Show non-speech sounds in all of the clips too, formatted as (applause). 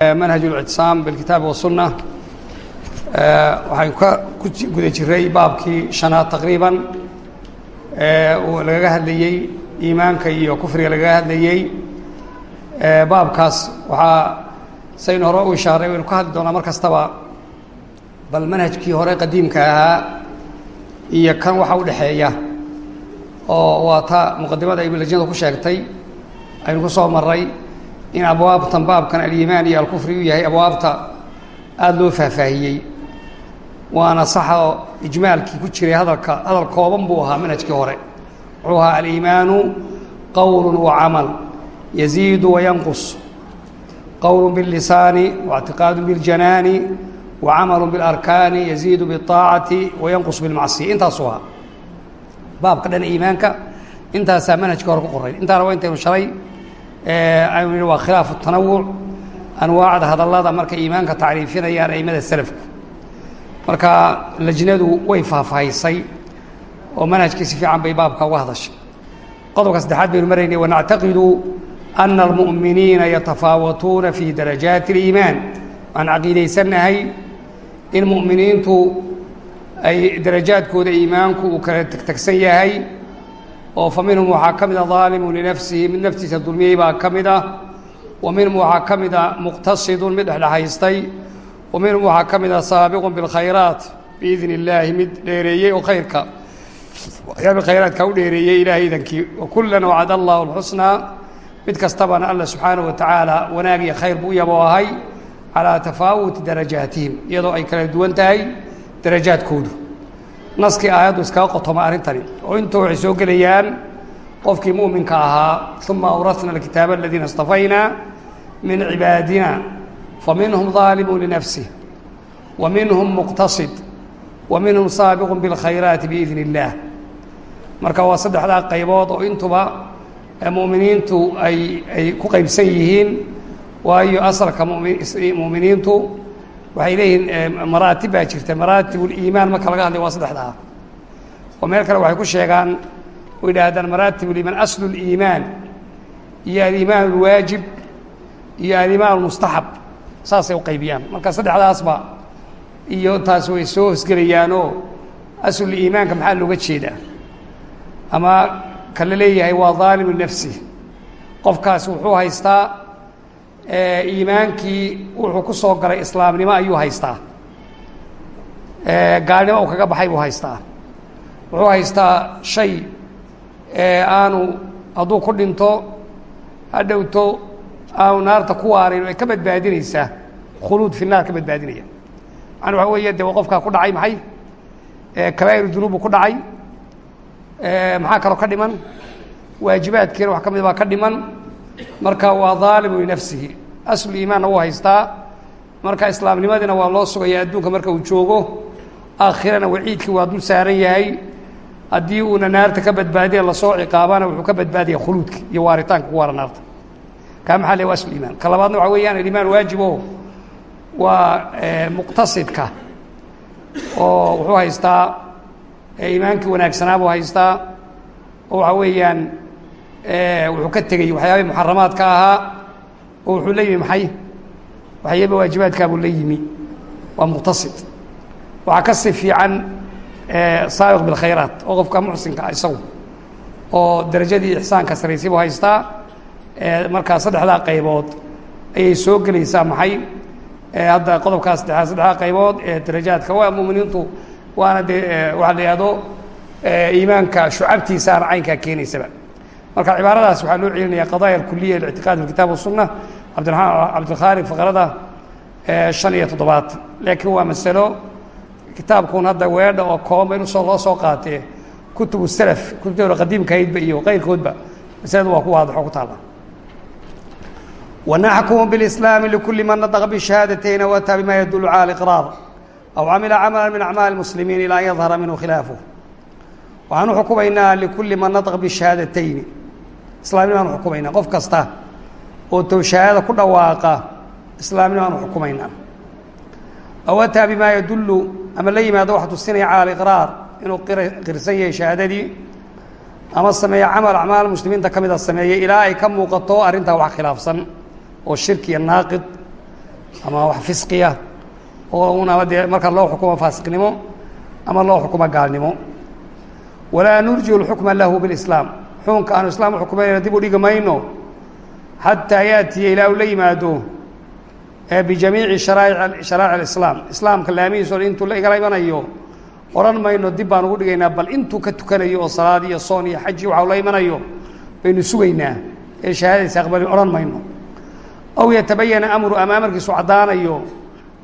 manhaj اlictisaam bilkitaabi wasunna waxaynu ka guda jiray baabkii shanaad taqriiban. Uu lagaga hadlayey iimaanka iyo kufriga lagaga hadlayey baabkaas waxaa saynu hore u ishaaray waynu ka hadli doonaa mar kastaba. Bal manhajkii hore qadiimka ahaa iyo kan waxa u dhexeeya oo waa ta muqadimada ibn lajnada ku sheegtay aynu ku soo maray in abwaabtan baabkan aliimaan iyo alkufri u yahay abwaabta aada loo faahfaahiyey waana saxoo ijmaalkii ku jiray hadalka hadal kooban buu ahaa manhajkii hore wuxuu ahaa aliimaanu qowl wa camal yaziidu wayanqus qowl biاlisaani waاctiqaadu biاljanaani wa camalu biاlarkaani yaziidu biاطaacati wayanqus bilmacsiya intaasuu ahaa baabka dhan iimaanka intaasaa manhajkii hore ku qoray intaana waa intaynu shalay aynu nihi waa khilaafu tanawuc anwaacda hadallada markay iimaanka tacriifinayaan aimada selafku marka lajnadu way faahfaahisay oo manhajkii si fiican bay baabka uga hadashay. Qodobka saddexaad baynu maraynay wanactaqidu ana almu'miniina yatafaawatuuna fi darajaati اliimaan waan caqiidaysannahay in mu'miniintu ay darajaadkooda iimaanku uu kala tegtegsan yahay oo fa minhum waxaa ka mida daalimu linafsihi mid naftiisa dulmiyey baa ka mid ah wa minhum waxaa ka mida muqtasidun mid dhexdhexaystay. Wa minhum waxaa ka mida saabiqun bilkhayraat biidni illaahi mid dheereeyey oo khayrka waxyaabi khayraadka u dheereeyey ilaahay idankii wa kullan allahu alxusnaa mid kastabana alla subxaanahu wa tacaala wanaag iyo khayr buu yaboo ahay calaa tafaawuti darajaatihim iyadoo ay kala duwan tahay darajaadkoodu naskii aayaddu iskaga qotoma arrintani. Oo inta waxay soo gelayaan qofkii mu'minka ahaa uma awrasna alkitaaba aladiina istafaynaa min cibaadina fa minhum daalimu linafsih wa minhum muqtasid wa minhum saabiqu biاlkhayraati biidn اllaah marka waa saddexdaa qaybood oo intuba mu'miniintu ay ay ku qaybsan yihiin waayo asalka muminiintu waxay leeyihiin maraatib baa jirta. Maraatibuliimaan marka laga hadlay waa saddexdaa. Oo meel kale waxay ku sheegaan oo yidhaahdaan maraatibuliimaan aslu liimaan iyo alimaan alwaajib iyo alimaan almustaxab saasay u qaybiyaan. Marka saddexdaasba iyo taas way soo hosgelayaanoo asluliimaanka maxaa looga jeedaa? Ama ka leeyahay waa daalimu nafsi. Qofkaas wuxuu haystaa iimaankii wuxuu ku soo galay islaamnimo ayuu haystaa. Gaalnimo uu kaga baxay buu haystaa. Wuxuu haystaa shay aanu hadduu ku dhinto hadhowto aanu naarta ku waarayn ay ka badbaadinaysaa. Khuluud fi naar ka badbaadinaya. Macana waxa weeye de qofkaa ku dhacay maxay? Kabaa'iru dunuub buu ku dhacay. Maxaa kaloo ka dhiman? Waajibaadkiina wax ka mid baa ka dhiman. Marka waa daalimu linafsihi aslu iimaanna wuu haystaa. Marka islaamnimadiina waa loo sugaya adduunka marka uu joogo aakhirana waciidkii waa dul saaran yahay. Haddii uuna naarta ka badbaadiya la soo ciqaabana wuxuu ka badbaadaya khuluudka iyo waaritaanka ku waara naarta. Kaa maxaa le waa aslu iimaan. Ka labaadna waxa weeyaan alimaan waajibo waa muqtasidka oo wuxuu haystaa iimaankii wanaagsanaa buu haystaa. Oo waxa weeyaan wuxuu ka tegey waxyaabihii muxaramaadka ahaa oo wuxuu la yimi maxay? Waxyaaba waajibaadkaa buu la yimi waa muqtasid. Waxaa ka si fiican saabiq bilkhayraat oo qofka muxsinka ah isagu oo darajadii ixsaanka saraysay buu haystaa markaa saddexdaa qaybood ayay soo gelaysaa maxay? Hadda qodobkaa saddexdaa saddexdaa qaybood ee darajaadka waa muminiintu waana dee waxaa la yihahdo iimaanka shucabtiisaana caynkaa keenaysaba. Marka cibaaradaas waxaa loo celinaya qadaaya alkuliya lictiqaad fi kitaab wasunna cabdiramaan cabdilkhaaliq faqrada shan iyo toddobaad. Laakiin waa masalo. Kitaabkun hadda weedha oo kooban ba inusoo loo soo qaatee kutubu salaf kutubtooda qadiimkahaydba iyo qayrkoodba masaladu waa ku waadaxo ku taalla wanaxkumu biاlislaami likuli man nadqa bishahaadateyn wataa bima yadulu cala aliqraar aw camila camala min acmaali muslimiin ilaa an yadhara minhu khilaafuh waxaan u xukumaynaa likulli man nadqa bishahaadateyn. Islaamnimaan u xukumaynaa. Qof kasta oo towshahaada ku dhawaaqa islaamnimaan u xukumaynaa aw ataa bimaa yadullu ama la yimaado wax tusinaya cala aliqraar inuu qirsan yahay shahaadadii ama sameeya camal acmaal muslimiinta ka mida sameeyey ilaa ay ka muuqato arrintaa wax khilaafsan oo shirki iyo naaqid ama wax fisqiya oo un ama dee marka loo xukumo faasiqnimo ama loo xukumo gaalnimo. Walaa nurjiu lxukma lahu biاlislaam xukunka aanu islaam uxukumayna dib u dhigi mayno xataa yaatiya ilaa u la yimaado bijamiici sharaa'ic alislaam islaamka laamihiis o intuu la igala imanayo odhan mayno dib baan ugu dhigaynaa bal intuu ka tukanayo oo salaad iyo soon iyo xaj iyo waxa ula imanayo baynu sugaynaa ee shahaadaysa aqbali odhan mayno aw yatabayana amru ama amarkiisu caddaanayo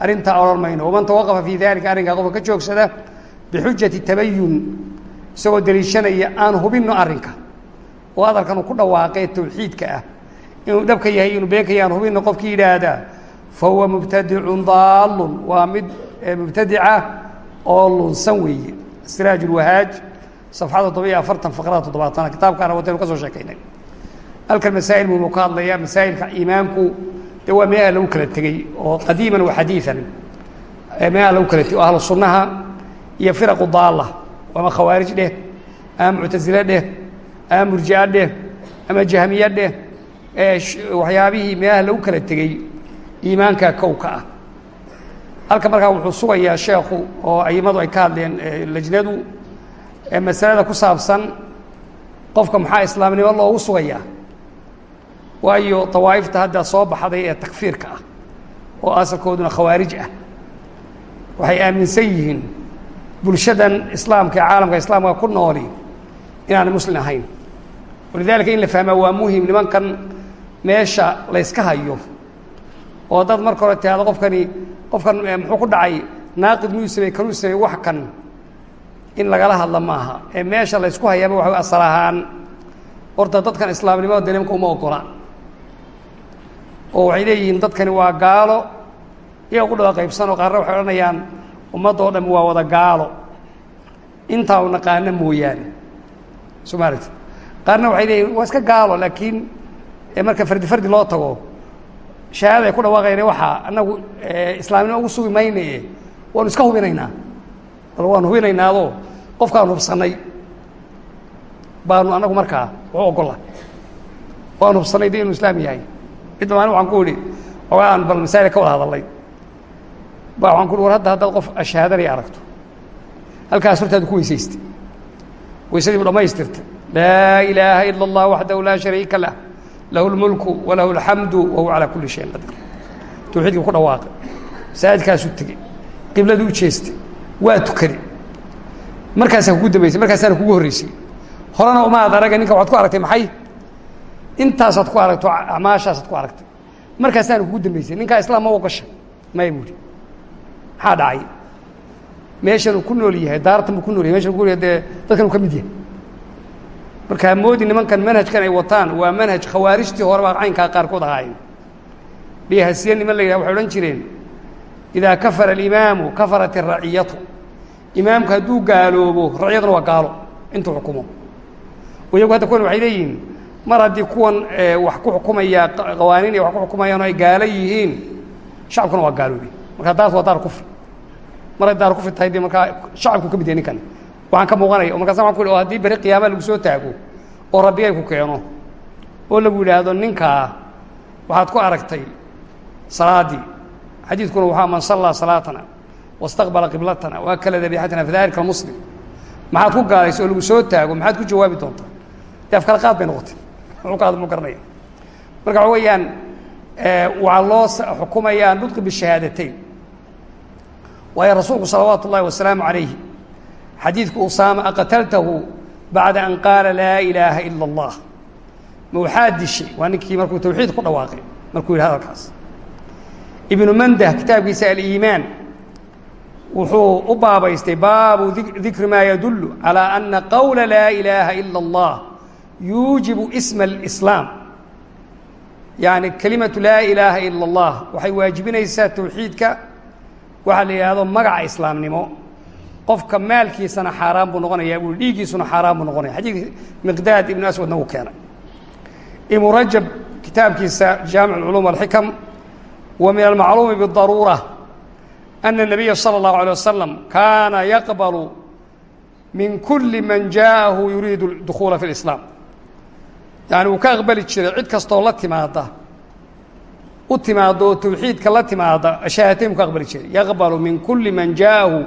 arrintaa odhan mayno waman tawaqafa fii dalika arrinkaa qofka ka joogsada bixujati tabayun isagoo deliishanaya aan hubinno arrinka oo hadalkan uu ku dhawaaqee tawxiidka ah inuu dhabka yahay inuu beenka yahay aan hubinno qofkii yidhaahdaa fa huwa mubtadicun daallun waa mid mubtadica oo lunsan weeye. Siraaj ulwahaaj safxada toddoba-iyo afartan faqrada toddobaatana kitaabkaana wataynu ka soo sheekaynay. Halkan masaa'il muhimu ka hadlaya masaa'ilka iimaanku dee waa meelaha lagu kala tegey oo qadiiman wa xadiian meelaha lagu kala tegey oo ahlu iyo firaqu daalla ama khawaarij dheh ama muctasile dheh ama murji'a dheh ama jahmiya dheh waxyaabihii meelaha lagu kala tegey iimaanka kowka ah. Halka markaa wuxuu sugayaa sheekhu oo aimadu ay ka hadleen lajnadu masalada ku saabsan qofka maxaa islaamnimo loogu sugayaa. Waayo dawaa'ifta hadda soo baxday ee takfiirka ah oo asalkooduna khawaarij ah. Waxay aaminsan yihiin bulshadan islaamka ee caalamka islaamka ku nooli inaanay muslim ahayn. Walidaalika in la fahmaa waa muhiim nimankan meesha layska hayo oo dad marka hore tihaado qofkani qofkan muxuu ku dhacay naaqid muu samey kanuu samey wax kan in lagala hadla maaha. Ee meesha laysku hayaaba waxa asal ahaan. Horta dadkan islaamnimada de uma ogola. Oo waxay leeyihiin dadkani waa gaalo iyaga ku dhaba qaybsan oo qaarna waxay odhanayaan ummadda oo dham waa wada gaalo. Intaa u naqaana mooyaane. Soo ma aragti qaarna waxay leeyihiin waa iska gaalo laakiin marka fardi fardi loo tago shahaada ay ku dhawaaqayna waxaa annagu islaamnimo ugu sugi maynaye waanu iska hubinaynaa. Bal waanu hubinaynaado qofkaan hubsannay. Baanu annagu markaa waxu ogola waanu hubsannay de inuu islaam yahay. Midba maalin waxaan ku idhi ogaa aan bal masaa'il ka wada hadalnay ba waxaan ku uhi war hadda haddaad qof ashahaadanaya aragto. Halkaas hortaadu ku weysaystay weysadii bu laa ilaaha ila اllah waxdahu laa shariika lah lahu اlmulku walahu اlxamdu wa huwa calaa kuli shayin qadir tawxiidkii ku dhawaaqay masaajidkaasuu tegey qibladii u jeestay waa tukaday markaasaa kugu dambaysay markaasaana kugu horreysay horena umaad araga ninka waxaad ku aragtay maxay intaasaad ku aragto acmaashaasaad ku aragtay markaasaana kugu dambaysay ninkaa islaam ma ogasha maya buuhi maxaa dhacay meeshanuu ku nool yahay daartan ku nool yahay meeshan ku nool dee dadkan uu ka mid yahay markaa moodi nimankan manhajkan ay wataan waa manhaj khawaarijtii hore baa caynkaa qaarkood ahaayeen bihasiye niman la yidhah waxay odhan jireen idaa kafara alimaamu kafarat iraciyatu imaamku hadduu gaaloobo raciyaduna waa gaalo intuu xukumo. Iyagu hadda kuwan waxay leeyihiin mar haddii kuwan wax ku xukumaya qawaaniin ay wax ku xukumayaan ay gaalo yihiin shacabkuna waa gaaloobi. Markaa taas waa daar kufri mar ay daar kufri tahay de markaa shacabku ka mid yahay ninkan waxaan ka muuqanaya markaasa waan ku o haddii beri qiyaama lagu soo taago oo rabbigay ku keeno oo lagu yidhaahdo ninkaa waxaad ku aragtay salaaddii xadiidkuna waxaa man sallaa salaatana wastaqbala qiblatana wa akala dabiixatana fadalika muslim. Maxaad ku gaalaysa oo lagu soo taago maxaad ku jawaabi doontaa? Dee afkala qaad bay noqotay. Muxuu qaad mu garanaya. Marka waxa weeyaan waxaa loo xukumayaa nudqi bishahaadateyn waayo rasuulku salawaatu ullahi wasalaamu calayhi xadiidku usaama aqataltahu bacda an qaala laa ilaaha ila allah. Ma waxaa dishay waa ninkii markuu tawxiid ku dhawaaqay. Markuu yidhi hadalkaas. Ibnu mandah kitaabkiisa aliimaan wuxuu u baabaystay baabu dikri maa yadullu calaa ana qowla laa ilaaha ila allah yuujibu isma alislaam. Yani kelimatu laa ilaaha ila allah waxay waajibinaysaa tawxiidka waxaa la yidhaahdo magaca islaamnimo qofka maalkiisana xaaraan buu noqonaya bui dhiiggiisuna xaaraan buu noqonaya xadiidka miqdaad ibnu aswadna uu keenay ibnu rajab kitaabkiisa jaamic اculuum alxikam wa min almacluumi bidaruura ana الnabiya salى اllahu alيه wasalam kaana yaqbalu min kuli man jaaءahu yuriidu dukhuula fi اlislaam yani uu ka aqbali jiray cid kastoo la timaada u timaado oo tawxiidka la timaada shahaatayn ku aqbali jiray yaqbalu min kuli man jaaءahu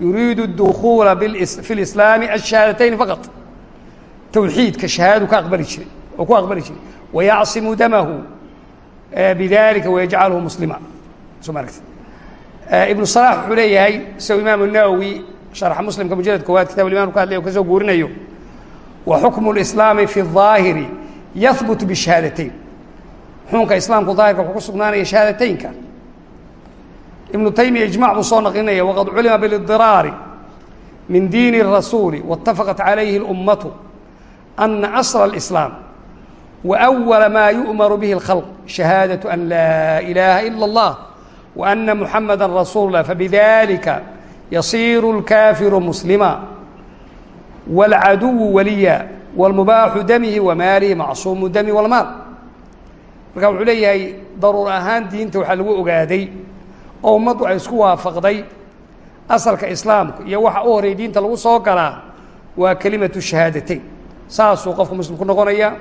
yuriidu اdukuula fi اlislaami ashahaadatayn faqad tawxiidka shahaadadu ka aqbali jiray oo ku aqbali jiray wayacsimu damahu bidalika wayajcalhu muslima soo ma aragti ibnu صلاح wuxuu leeyahay isagoo imaam الnawowi شharxa muslimka mujalad koowaad kitab iman ka hadlay o kasoo guurinayo wa xukmu الإslaami fi الظaahiri yahbut bالشhahaadateyn xukunka islaamku daahirka wuxuu ku sugnaanaya shahaadateynka ibnu taymiya ijmac buu soo naqlinaya waqad culima biاlidiraari min diini الrasuuli waاtafaqat calayhi اlummatu ana asla الإslaam وأول ma yu'maru bihi الkhalq shahaadaة an laa ilaha ilا اllah وأن محمدا رsuuل الله فبذلika يصير الكافر مسلما والعadو وليا والمباح dمه وmاaله معصوم الdم والmاal marka wuxuu leeyahay daruur ahaan diinta waxaa lagu ogaaday oo ummaddu ay isku waafaqday asalka islaamku iyo waxa u horay diinta lagu soo galaa waa kelimatu shahaadateyn. Saasuu qofka muslim ku noqonaya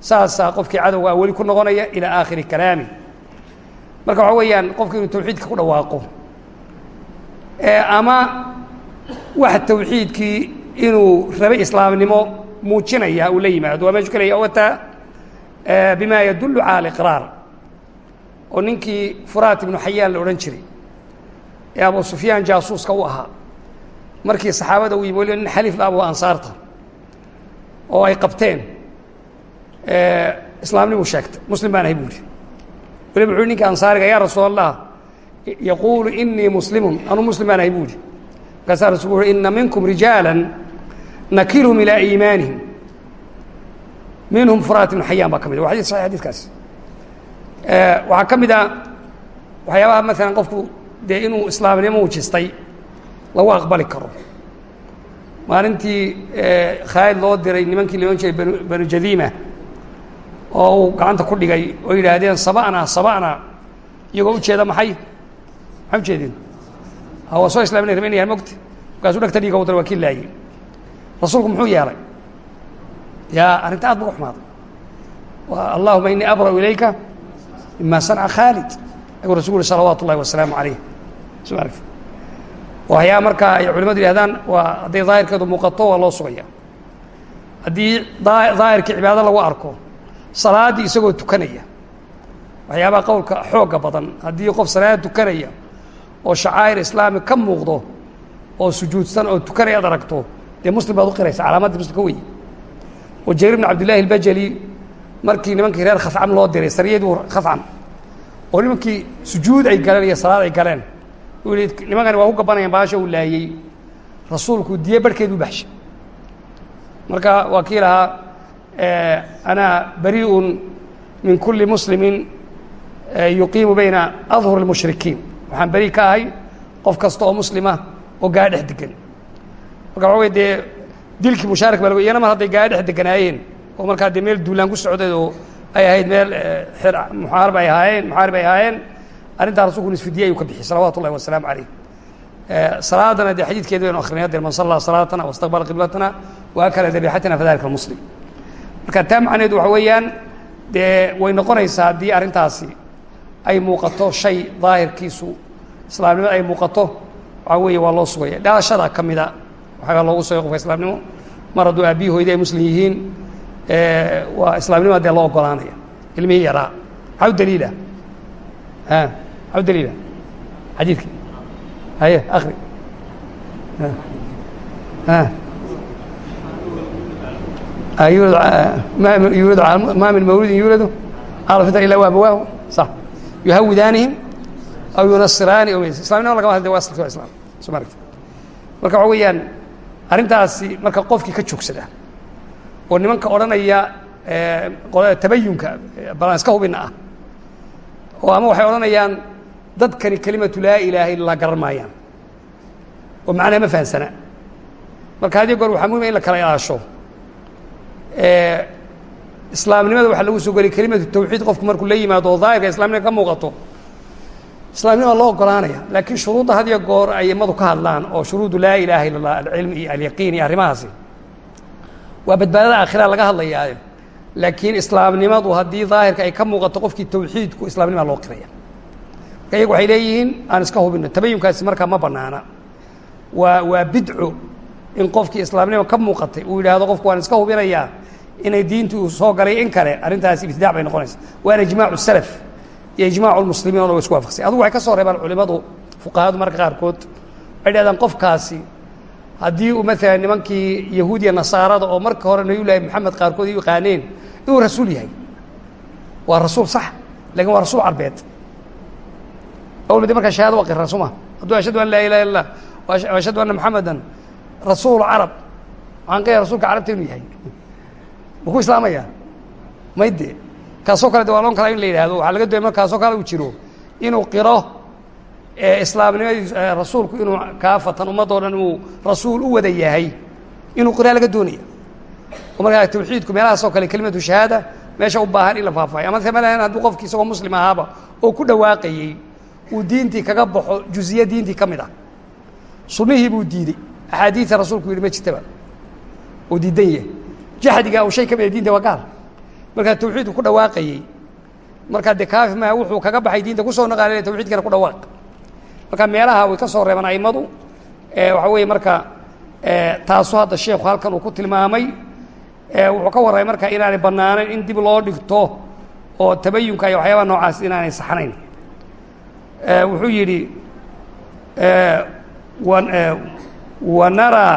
saasaa qofkii cadowga a weli ku noqonaya ilى aakhiri kalaami. Marka waxaa weeyaan qofku inuu tawxiidka ku dhawaaqo ama waxa tawxiidkii inuu rabay islaamnimo muujinaya uu la yimaado waa meeshu kelaya wataa bima yadullu cala aliqraar oo ninkii furaat ibnu xayaan la odhan jiray ee abu sufyaan jaasuuska u ahaa. Markii saxaabada uu yimi waliba nin xaliif la abu ansaarta oo ay qabteen. Islaamnimu sheegtay muslim baan ahay buuri waliba wuxuu ninka ansaariga yaa rasuul yaquulu inii muslimun. Anuu muslim baan ahay buuri markaasaa rasulku uhi ina minkum rijaala nakilhum ilaa iimaanihim. Minhum furaat ibnu xayaan baa ka mid wa xadis saxix xadidkaas waxaa ka mid a waxyaabaha maalan qofku dee inuu islaamnimo wujistay lagu aqbali karo. Maalintii khaalid loo diray nimankii odhan jiray banu jadiima oo gacanta ku dhigay oo yidhaahdeen saba'na saba'na iyagoo ujeeda maxay? Maxay ujeedeen waa soo islamina raben yahan mogta markaasuu dhegta dhiiga wadana waa kii rasuulku muxuu yeelay yaa arrinta aad bu xumaaday allahuma inii abra'u ilayka mima sanca khaalid ayuu rasulku uhi salawaatu ullahi wasalaamu calayh soo aragti waxyaa markaa ay culimadu yihahdaan waa hadday daahirkeedu muuqato waa loo sugaya haddii daahirkii cibaado lagu arko salaaddii isagoo tukanaya waxyaabaha qowlka xoogga badan haddii qof salaad tukanaya oo shacaa'ir islaami ka muuqdo oo sujuudsan oo tukanaya ad aragto dee muslim baad u qiraysa calaamaddii muslimka wey oo jariir bn cabdillahi albajali markii nimankii reer khascam loo diray sariyadii khascam oo nimankii sujuud ay galeen iyo salaad ay galeen u yidhi nimankani waa ku gabanayaan baasha uu laayey rasuulku diye barhkeedu baxshay. Marka waa kii lahaa ana bariiun min kuli muslimin yuqiimu bayna adhur اlmushrikiin waxaan beri ka ahay qof kasta oo muslima oo gaadhex degan marka waxa wey dee dilkii mushaarik baa lago iyana mar hadday gaadhex deganaayeen oo markaa dee meel duulaan ku socday oo ay ahayd meel muxaarib ay ahaayeen muxaarib ay ahaayeen arrintaa rasulku nisfidiye ayuu ka bixiyey salawatu ullahi wasalaamu calayh. Salaadana dee xadiidkeeda baynu akrinay hadeer man sallaa salaatana wastaqbala qiblatana wa akala dabiixatina fadalika muslim marka taa macneedu waxa weeyaan dee way noqonaysaa haddii arrintaasi ay muuqato shay daahirkiisu islaamnimada ay muuqato waxaa weeye waa loo sugaya dhalashada ka mida waxaa loogu sugay qofka islaamnimo mar hadduu aabbihi hoyda ay muslim yihiin waa islaamnima dee loo ogolaanaya ilmihii yaraa. U daliila? U daliila? Xadiidka. Haye akri ma min mawludin yuuladu cala fitra ila abawaahu sax yuhawidaanihim aw yunasiraani islamnima lagama hadle wa asalki wa islam soo ma aragti marka waxa weeyaan arrintaasi marka qofkii ka joogsada oo nimanka odhanaya tabayunka balaan iska hubina ah. Oo ama waxay odhanayaan dadkani kelimatu laa ilaaha illa garan maayaan. Oo macnaha ma fahamsana marka hadiyo goor waxaa muhima in la kala ilaasho. Islaamnimada waxaa lagu soo geliy kelimatu tawxiid qofku markuu la yimaado oo daahirka islamnimada ka muuqato. Islaamnima loo ogolaanaya laakiin shuruudda had iyo goor ay imadu ka hadlaan oo shuruudu laa ilaaha illa allah alcilm iyo alyaqiin iyo arrimahaasi waa badbaadada aakhira laga hadlayaayo. Laakiin islaamnimadu haddii daahirka ay ka muuqato qofkii tawxiidku islaamnimaa loo qiraya. Marka iyagu waxay leeyihiin aan iska hubino tabayunkaasi markaa ma banaana waa waa bidco in qofkii islaamnima ka muuqatay uu yidhaahdo qofku waan iska hubinayaa inay diintu uu soo galay in kale arrintaasi ibtidaac bay noqonaysa. Waana ijmaacu salaf iyo ijmaacu lmuslimiin o dhan wa isku waafaqsay. Adugu waxay ka soo reebaan culimadu fuqahadu marka qaarkood waxay dhahdaan qofkaasi haddii uu maalan nimankii yahuudiya nasaarada oo marka hore nabiy llaahi maxamed qaarkood ay yaqaaneen inuu rasuul yahay. Waa rasuul sax laakiin waa rasuul carbeed. Awlmadi markaa shahada waa qiraan suma hadduu ashhadu an laa ilaha illa lah ashhadu anna maxamedan rasuul carab. Waxaan qaya rasulka carabta inuu yahay. Ma ku islaamaya? Mayde kaasoo kale de waa loon kala in la yidhahdo waxaa laga doonay marka kaasoo kale uu jiro inuu qiro islaamnimadiis rasuulku inuu kaafatan ummadoo dhan uu rasuul u wada yahay inuu qiraa laga doonaya. Oo markaa tawxiidku meelahaasoo kale kelimatu shahaada meesha u baahan in la faahfaayo ama malan hadduu qofki isagoo muslim ahaaba oo ku dhawaaqayey uu diintii kaga baxo juziye diintii ka mid ah. Sunnihii buu diidey axaadiida rasuulku yidhi ma jirtaba oo diidan yahay. Jaxdiga uu shay ka mida diinta waa gaal. Markaa tawxiidku ku dhawaaqayey markaa dee kaafi maaha wuxuu kaga baxay diinta ku soo naqaalina tawxiidkana ku dhawaaq marka meelaha way ka soo reebaan aimadu waxaa weeye marka taasu hadda sheekhu halkan uu ku tilmaamay wuxuu ka warramay marka inaanay bannaanayn in dib loo dhigto oo tabayunka iyo waxyaabaha noocaas inaanay saxnayn wuxuu yidhi wanara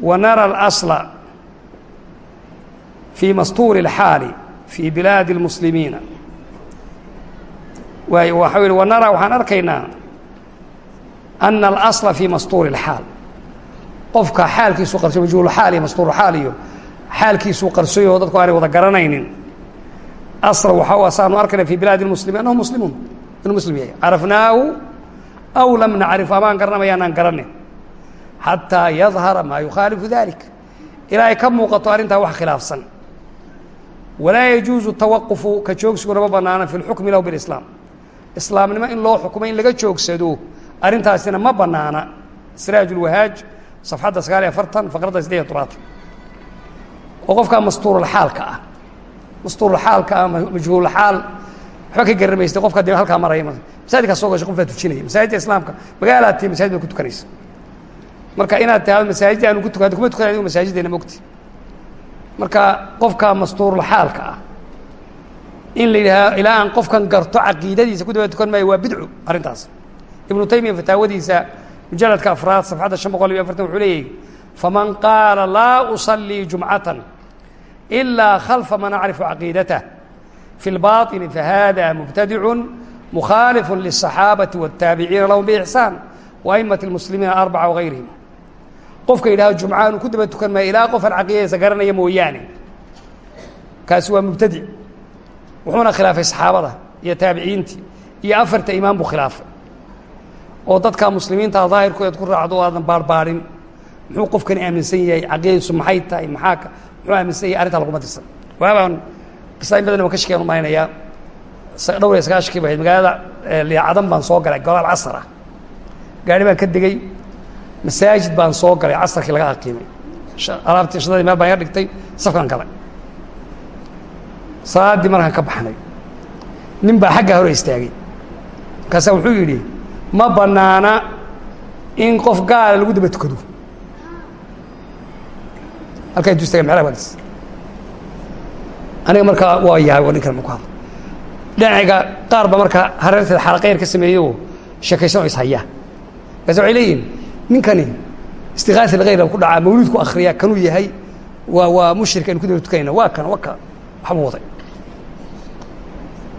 wanara اlasla fi mastuuri اlxaali fi bilaadi اlmuslimiina waay waxau yihi wanara waxaan arkaynaa ana alasla fi mastuuri اlxaal qofka xaalkiisuu qarsoy majhuulxaal iyo mastuurxaal iyo xaalkiisuu qarsoy oo dadku aanay wada garanaynin asla waxa asaanu arkayna fi bilaadi اlmuslimiin annahu muslimuun inuu muslim yahay carafnaahu aw lam nacrif amaan garanamaya anaan garanay xataa yadhara maa yukhaalifu dalik ilaa ay ka muuqato arrintaa wax khilaafsan walaa yajuuzu tawaqufu ka joogsiguna ma banaana fi lxukmi lahu bilislaam islaamnimo in loo xukumo in laga joogsado arrintaasina ma banaana ulwahaaj safxadda sagaal iyo afartan faqradda saddex iyo tobaatan oo qofkaa mastuurulxaalka ah. Mastuurulxaalka ah majhuulxaal waxba ka garamaysay qofka dee halkaa maraya masaajidkaa soo gashay qof baa tujinaya masaajidda islaamka. Magaalaad tihi masajid baa ku tukanaysa. Marka inaad tahado masaajid aanu ku tukan kuma tukan adigu masaajiddeena mogti marka qofka mastuurulxaalka ah in la yidhaha ilaa aan qofkan garto caqiidadiisa ku daba tukan maayo waa bidcu arrintaas ibnu taymiya fataawadiisa mujaladka afraad safxadda shan boqol iyo afartan wuxuu leeyahy faman qaala laa usallii jumcatan ilaa khalfa man acrifu caqiidatah fi اlbaطini fahada mubtadicu mukhaalifu liلصaxaabati wالtaabiciina lahum bixsaan waأimaة اlmuslimiina arbaca wagayrihim qofka yidhahdo jumcaanu ku daba tukan maayo ilaa qofan caqiidadiisa garanaya mooyaane kaasi waa mubtadic wuxuuna khilaafay saxaabada iyo taabiciintii iyo afarta imaam buu khilaafay oo dadka muslimiinta daahirkooda ku raacdo o aadan baarhbaarin muxuu qofkani aaminsan yahay caqiidadiisu maxay tahay maxaa muxuu aaminsan yahay arrintaa laguma dirsan waabaan qisa in badan baan ka shekeyan umalaynayaa dhowr iyo sagaashankii ba ahayd magaalada liicadan baan soo galay golaal casar ah gaari baan ka degey masaajid baan soo galay casarkii laga aqiimay. Alaabtii shadadii meel baan iga dhigtay safkaan galay salaaddii markaan ka baxnay nin baa xaggaa hore istaagay. Markaasaa wuxuu yidhi ma bannaana in qof gaala lagu daba tukado. Halkaa intuu istagay mexrab galis aniga markaa waa yahay waa ninkan ma ku hadla dhinacayga qaar ba markaa hareerteeda xalaqeyr ka sameeyey oo sheekaysan oo ishaya markaase waxay leeyihiin ninkani istikaasi lgayr ku dhacaa mawliidku akriya kanuu yahay waa waa mushrik aynu ku daba tukanayna waa kan waka waxbuu waday.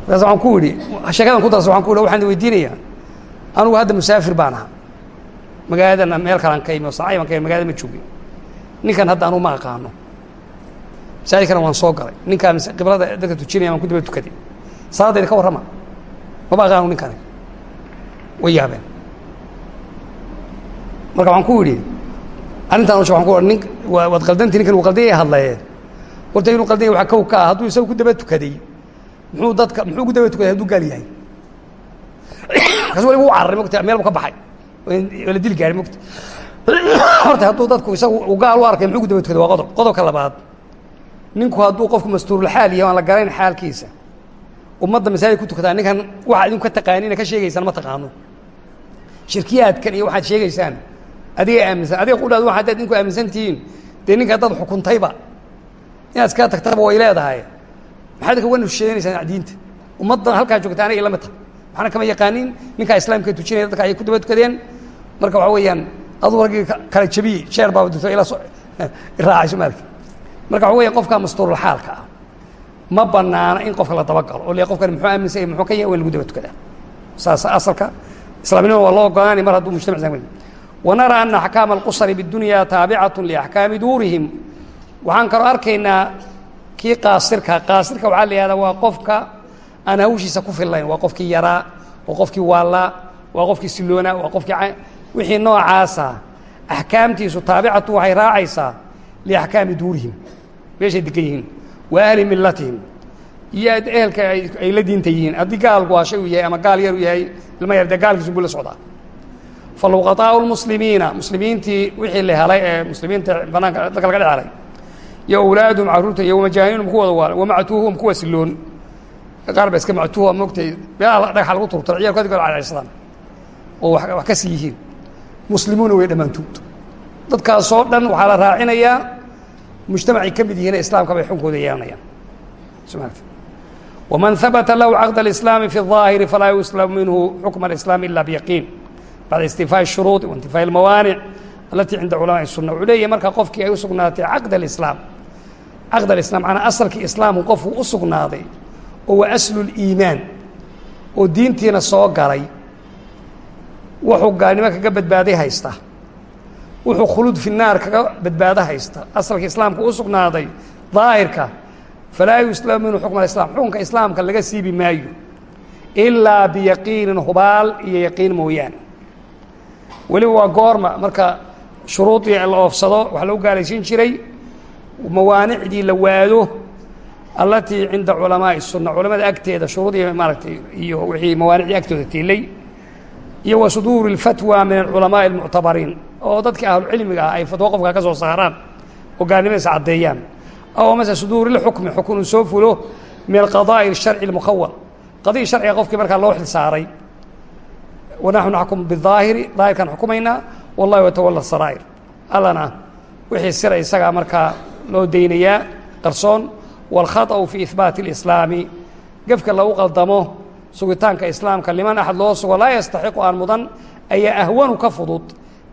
Markaas waxaan ku idhi sheekadan ku darsa waxan ku idhi waxaan weydiinayaa anugu hadda musaafir baan ahaa. Magaaladana meel kalaan ka imi oo saacay baan ka imi magalada ma joogin. Ninkan hadda anugu ma aqaano. Masaajidkana waan soo galay. Ninkaan qiblada dadka tujinaya waan ku daba tukaday salaadayda ka warrama. Maba aqaanu ninkani way yaabeen. Marka waxaan ku idhi arrintaan waan ku nin waad qaldanti ninkan uu qaldanyay hadlayeen. Horta inuu qaldanya waa kow ka ah hadduu isagu ku daba tukaday muxuu dadka muxuu ku daba tukaday hadduu gaal yahay markaas waliba u cararay mogta meel bu ka baxay. La dili gaaray mogta horta hadduu dadku isagu gaal u arkay muxuu ku daba tukaday waa qodob qodobka labaad ninku hadduu qofku mastuurulxaal yahay aan la garayn xaalkiisa. Ummadda masaajid ku tukataa ninkan waxa idinku ka taqaanina ka sheegaysaan ma taqaano. Shirkiyaadkan iyo waxaad sheegaysaan adiga aaminsan. Adiga qudhaad wa haddaad idinku aaminsan tihiin. Dee ninka haddaad xukuntayba inaad iskaga tagtaba way leedahay. Maxaad ka wan sheeganaysaan diinta? Ummaddan halkaa joogta aniga ila mid tahay waxna kama yaqaanin ninkaa islaamka tujinaya dadka ay ku daba marka waxa weeyaan aduu raggii kala jabiyey sheer baa dirto ila raacayso maalki marka waxa weya qofkaa mastuurul xaalka ah ma banaana in qofka la dabagalo oo le qofkan muxuu aaminsan muxuu ka yahay waa lagu daba saas asalka islaamnimada waa loo ogolaanay mar hadduu mujtamac islam wanara ana axkaama alqusri bidunya taabicatu liaxkaami duurihim. Waxaan kaloo arkaynaa kii qaasirka qaasirka waxaa la yihahdaa waa qofka aan hawshiisa ku fillayn. Waa qofkii yaraa waa qofkii waallaa waa qofkii siloona waa qofkii wixii noocaasa. Axkaamtiisu taabicatu waxay raacaysaa liaxkaami duurihim. Meeshay degan yihiin. Wa ahli milatihim iyo ehelka ay la diinta yihiin. Haddii gaalku waa shay uu yahay ama gaal yar u yahay ilma yar dee gaalkiisu buu la socdaa. Faluqaطaau lmuslimiina muslimiintii wixii la helay ee muslimiinta banaanka dadka laga dhex helay iyo awlaadum carruurta iyo wamajaahinuhum kuwooda waala wamactuuhum kuwa siloon qaar ba iska mactuuha moogtay meelaha dhagaxa lagu turturo ciyalkoodi kale cadhaysadaan oo wax ka sii yihiin muslimuuna way dhammaantood dadkaasoo dhan waxaa la raacinayaa mujtamacay ka mid yihiin islaamka bay xunkooda yeelanayaan smaarta waman habata lahu caqd اlislaami fi الظaahiri falaa yuslamu minhu xukma اlislaam ila biyaqiin bacda istifaaءi الshuruuط waintifaaءi اlmawaanic alati cinda culamaءi الsuna wuxuu leeyahy marka qofkii ay u sugnaatay caqd اlislaam caqd اlislam manaa asalkii islaamku qofku u sugnaaday oo waa aslu اliimaan oo diintiina soo galay. Wuxuu gaalnimo kaga badbaaday haysta. Wuxuu khuluud fi kaga badbaado haysta. Asalka islaamka u sugnaaday daahirka falaa yuslamu minhu xukm islam xukunka islaamka laga siibi maayo ilaa biyaqiinin hubaal iyo yaqiin mooyaane. Weliba waa goorma marka shuruudii la oofsado wax lagu gaalaysiin jiray mawaanicdii la waado allatii cinda culamaaءi الsuna culamada agteeda shuruudii maaragtay iyo wixii mawaanicdii agtooda tiilay iyo wa suduuri اlfatwa min aculamaaءi اlmuctabariin oo dadkii ahlucilmiga ah ay fatwo qofka ka soo saaraan oo gaalnimadiisa caddeeyaan aw mase suduuri lxukmi xukun uu soo fulo min alqadaa'i الsharci اlmukhawal qadii sharciga qofkii markaa loo xil saaray wanaxnu naxkum bidaahiri daahirkaan xukumaynaa wallahi watawala saraa'ir allana wixii sira isagaa markaa loo daynayaa qarsoon wاlkhaطأu fi ihbaati اlislaami gefka lagu qaldamo sugitaanka islaamka liman axad loo sugo laa yastaxiqu aan mudan ayaa ahwanu ka fudud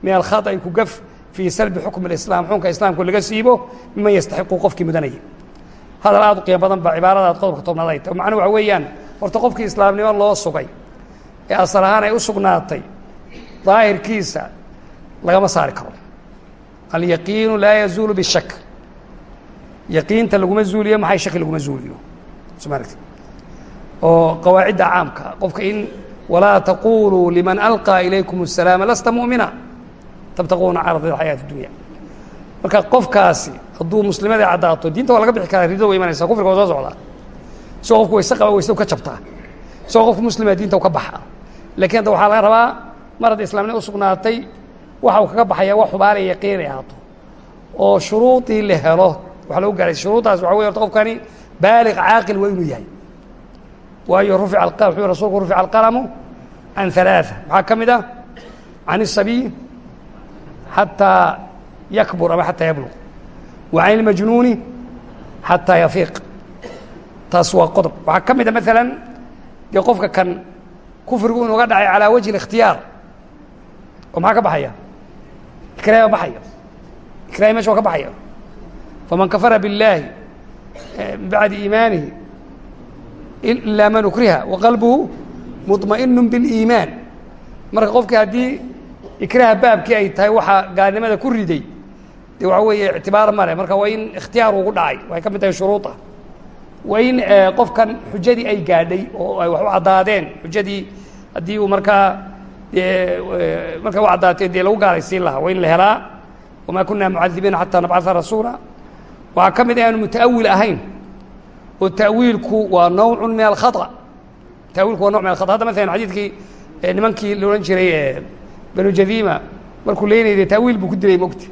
min alkhaطأi ku gef fii salbi xukm اislam xukunka islaamku laga siibo miman yastaxiqu qofkii mudanaya hadal aad u qiimo badan ba cibaaradaad qodobka tobnaad ay tahy macnuu waxa weeyaan horta qofkii islaamnimo loo sugay ee asal ahaan ay u sugnaatay daahirkiisa lagama saari karo alyaqiinu laa yazuulu bishak yaqiinta laguma zuuliyo maxay shaki laguma zuuliyo somaaragti oo qawaacidda caamka qofka in walaa taquluu liman alqىa ilaykum الsalaama lasta muؤmina tabtaquuna carad xayaati اdunya marka qofkaasi hadduu muslimada caddaato diinta waa laga bixi karaa rido way imanaysa kufriga waa soo socdaa isagoo qofku wayse qaba wayse ka jabtaa isagoo qofku muslima diinta ka baxa lakiin hadda waxaa laga rabaa mar hadda islamnima usugnaatay waxa uu kaga baxaya wax xubaale yaqiin ay ahaato oo shuruudii la helo waxa lagu gaaray shuruuddaas waxa wey horta qofkani baaliq caaqil waa inuu yahay waayo rufica a wuxuu rasulku rufica alqalamu can ثalaaثa maxaa ka mid ah can الsabiy xataa yakbur ama xataa yabluq wa can اlmajnuuni xataa yafiiq taas waa qodob waxaa ka mid a maala dee qofka kan kufrigu inuga dhacay calaa wajhi ااkhtiyaar oo maxaa ka baxaya ikrahi baa baxaya ikrahi mesha waa ka baxaya faman kafara biاllaahi min bacdi iimaanihi ilaa man ukriha waqalbuhu muطmaئinu biاliimaan marka qofkii haddii ikraha baabkii ay tahay waxaa gaalnimada ku riday de waxa weeye ictibaar male marka waa in ikhtiyaar ugu dhacay waxay ka mid tahay shuruuda waa in qofkan xujadii ay gaadhay oo ay wax u caddaadeen xujadii haddii uu markaa dee markay u caddaatee dee lagu gaalaysiin lahaa waa in la helaa wamaa kunaa mucadibiina xataa nabcaa rasuula waxaa ka mid aanu mutaawil ahayn. Oo tawiilku waa nawcu min alkhaa tawiilku waa no min alkha hadda maalan xadiidkii nimankii la odhan jiray banu jadima markuu leynay taawiil buu ku dilay mogti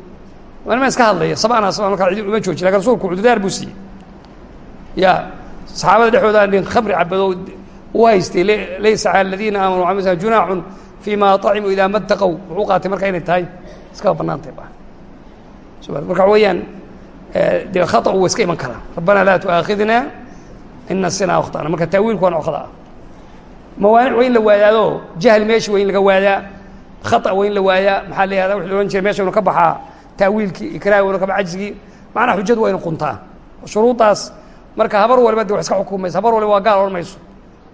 niman iska hadlaya sabana saba markaa cid uma jooji laakiin rasuulku cududaar buu siiyey. Ya saxaabada dhexdooda nin khamri cabado u haystay laysa calى aladiina aamanuu amisa junaaxun fi ma طacimuu idaa ma ataqow wuxuu qaatay marka inay tahay iskaba banaantay marka weyaan khata wa iska iman karaa. Rabbana laa tu'aakhidna in nasinaa akhtana. Marka taawiilku waa khata mawaanic waa la waadaado jahli meesha waa laga waadaa khata waa la waadaa maxaa la yihahda wxu la ohan jiray meesha inu ka baxaa taawiilkii ikraahi inu ka baxa cajzigii macnaha xujadu waa quntaa. Shuruuddaas marka habar waliba de wa iska xukumayso. Habar waliba waa gaal mayso.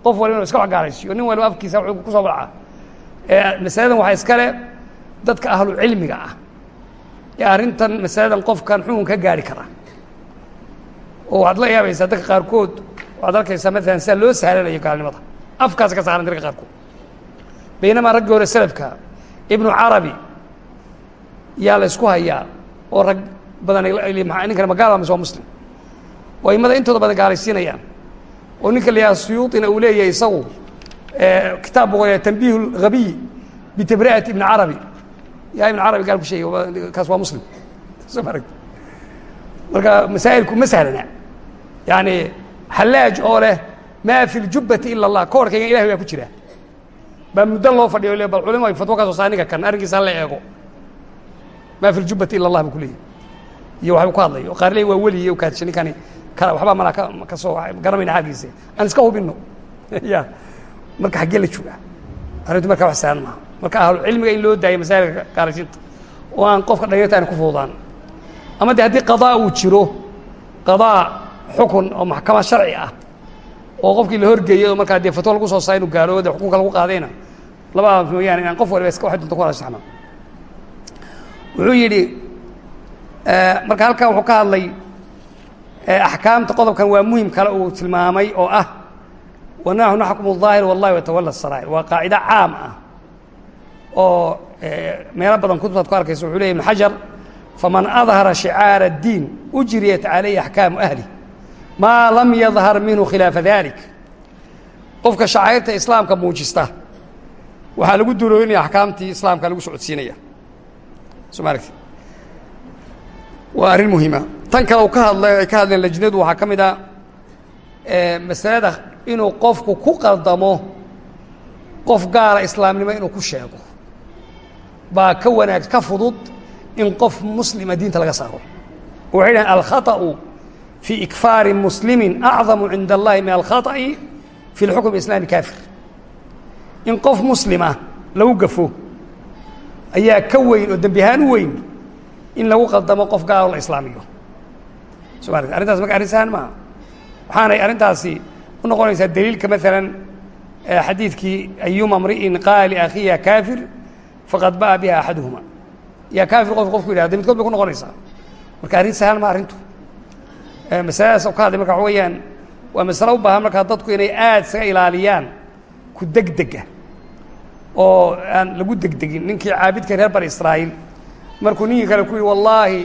Qof waliba inu iska wax gaalaysiyo nin waliba afkiisa wuxuu ku soo balcaa masaladan waxaa iskale dadka ahlu cilmiga ah ee arrintan masaladan qofkan xukun ka gaari kara. Oo waxaad la yaabaysaa dadka qaarkood waxaad arkaysaa maalan sida loo sahlanayo gaalnimada. Afkaas ka saaran dadka qaarkood. Baynamaa raggii hore selafka ibnu carabi yaa la isku hayaa oo rag badan ninkana magaala mise waa muslim. Oo aimada intooda badan gaalaysiinayaan oo ninka la yihahda suyuuطina uu leeyahay isagu kitaab boqoya tanbiih اhabiy bitabri'ati ibn carabi yaa ibn carabi gaal ku sheegay kaas waa muslim. Soo marag marka masaa'ilku ma sahlana. Yani xallaaj oo leh maa fi ljubati ila اllah koorkaygan ilahay baa ku jira. Baa muddo loo fadhiyo le bal culimo ay fatwo ka soo saa ninka kan arrinkiisa hala eego. Maa fi ljubati ila allah bu ku leeyahy iyo waxbu ku hadlayo. Qaar le waa weliye kaadisha ninkani waxbaa malaa ka ka soo garamayna xaggiisa. Aan iska hubino (laughs) ya marka xaggee la joogaa. Arrintu markaa wax sahlan maaha marka ahlucilmiga in loo daayo masaa'ilka gaaraysiinta oo aan qofka dhalinyarta aan ku fududaan ama de haddii qadaa uu jiro qadaa xukun oo maxkamad sharci ah oo qofkii la horgeeyey oo markaa dee fatwo lagu soo saa inu gaaroobo de xukunka lagu qaadayna labadaas mooyaane inaan qof waliba iska waxay dunta ku halasaxna wuxuu yidhi marka halkaa wuxuu ka hadlay axkaamta qodobkan waa muhim kale uu tilmaamay oo ah wanaxnu naxkumu الظaahir wallahi watawala الsaraa'ir waa qaacido caam ah oo meelo badan kutubtaad ku arkaysa wuxuu ley ibn xajar faman adhara shicaara الdiin ujriyat calayhi axkaamu ahli maa lam yadhar minhu khilaafa dalik qofka shacairta islaamka muujista waxaa lagu duroorinaya axkaamtii islaamka lagu socodsiinaya. Soo ma waa arrin muhiima. Tan kale uu ka hadlay ay ka hadleen lajnadu waxaa ka mid a masalada inuu qofku ku qaldamo qof gaala islaamnimo inuu ku sheego baa ka wanaag ka fudud in qof muslima diinta laga saaro waxay dhahen alkhaطأu fii ikfaari muslimi acdamu cinda اllahi min alkhaطأi fi اlxukm islaami kaafir in qof muslima lagu gafo ayaa ka weyn oo dembi ahaan u weyn in lagu qaldamo qof gaalo la islaamiyo so ma arrintaas marka arrin sahan maaha waxaanay arrintaasi u noqonaysaa daliilka maalan xadiidkii ayuma mri'in qaala liakhihi ya kaafir faqad ba'a biha axaduhuma yaa kaafir qof qofku yidhahda midkood bay ku noqonaysaa. Marka arrin sahlan ma arrintu. Masaladaas oo ka hadlay marka waxa weeyaan waa masalo u baahan markaa dadku inay aad isaga ilaaliyaan ku degdega oo aan lagu degdegin. Ninkii caabidka reer bani israa'iil markuu ninkii kale ku yihi wallaahi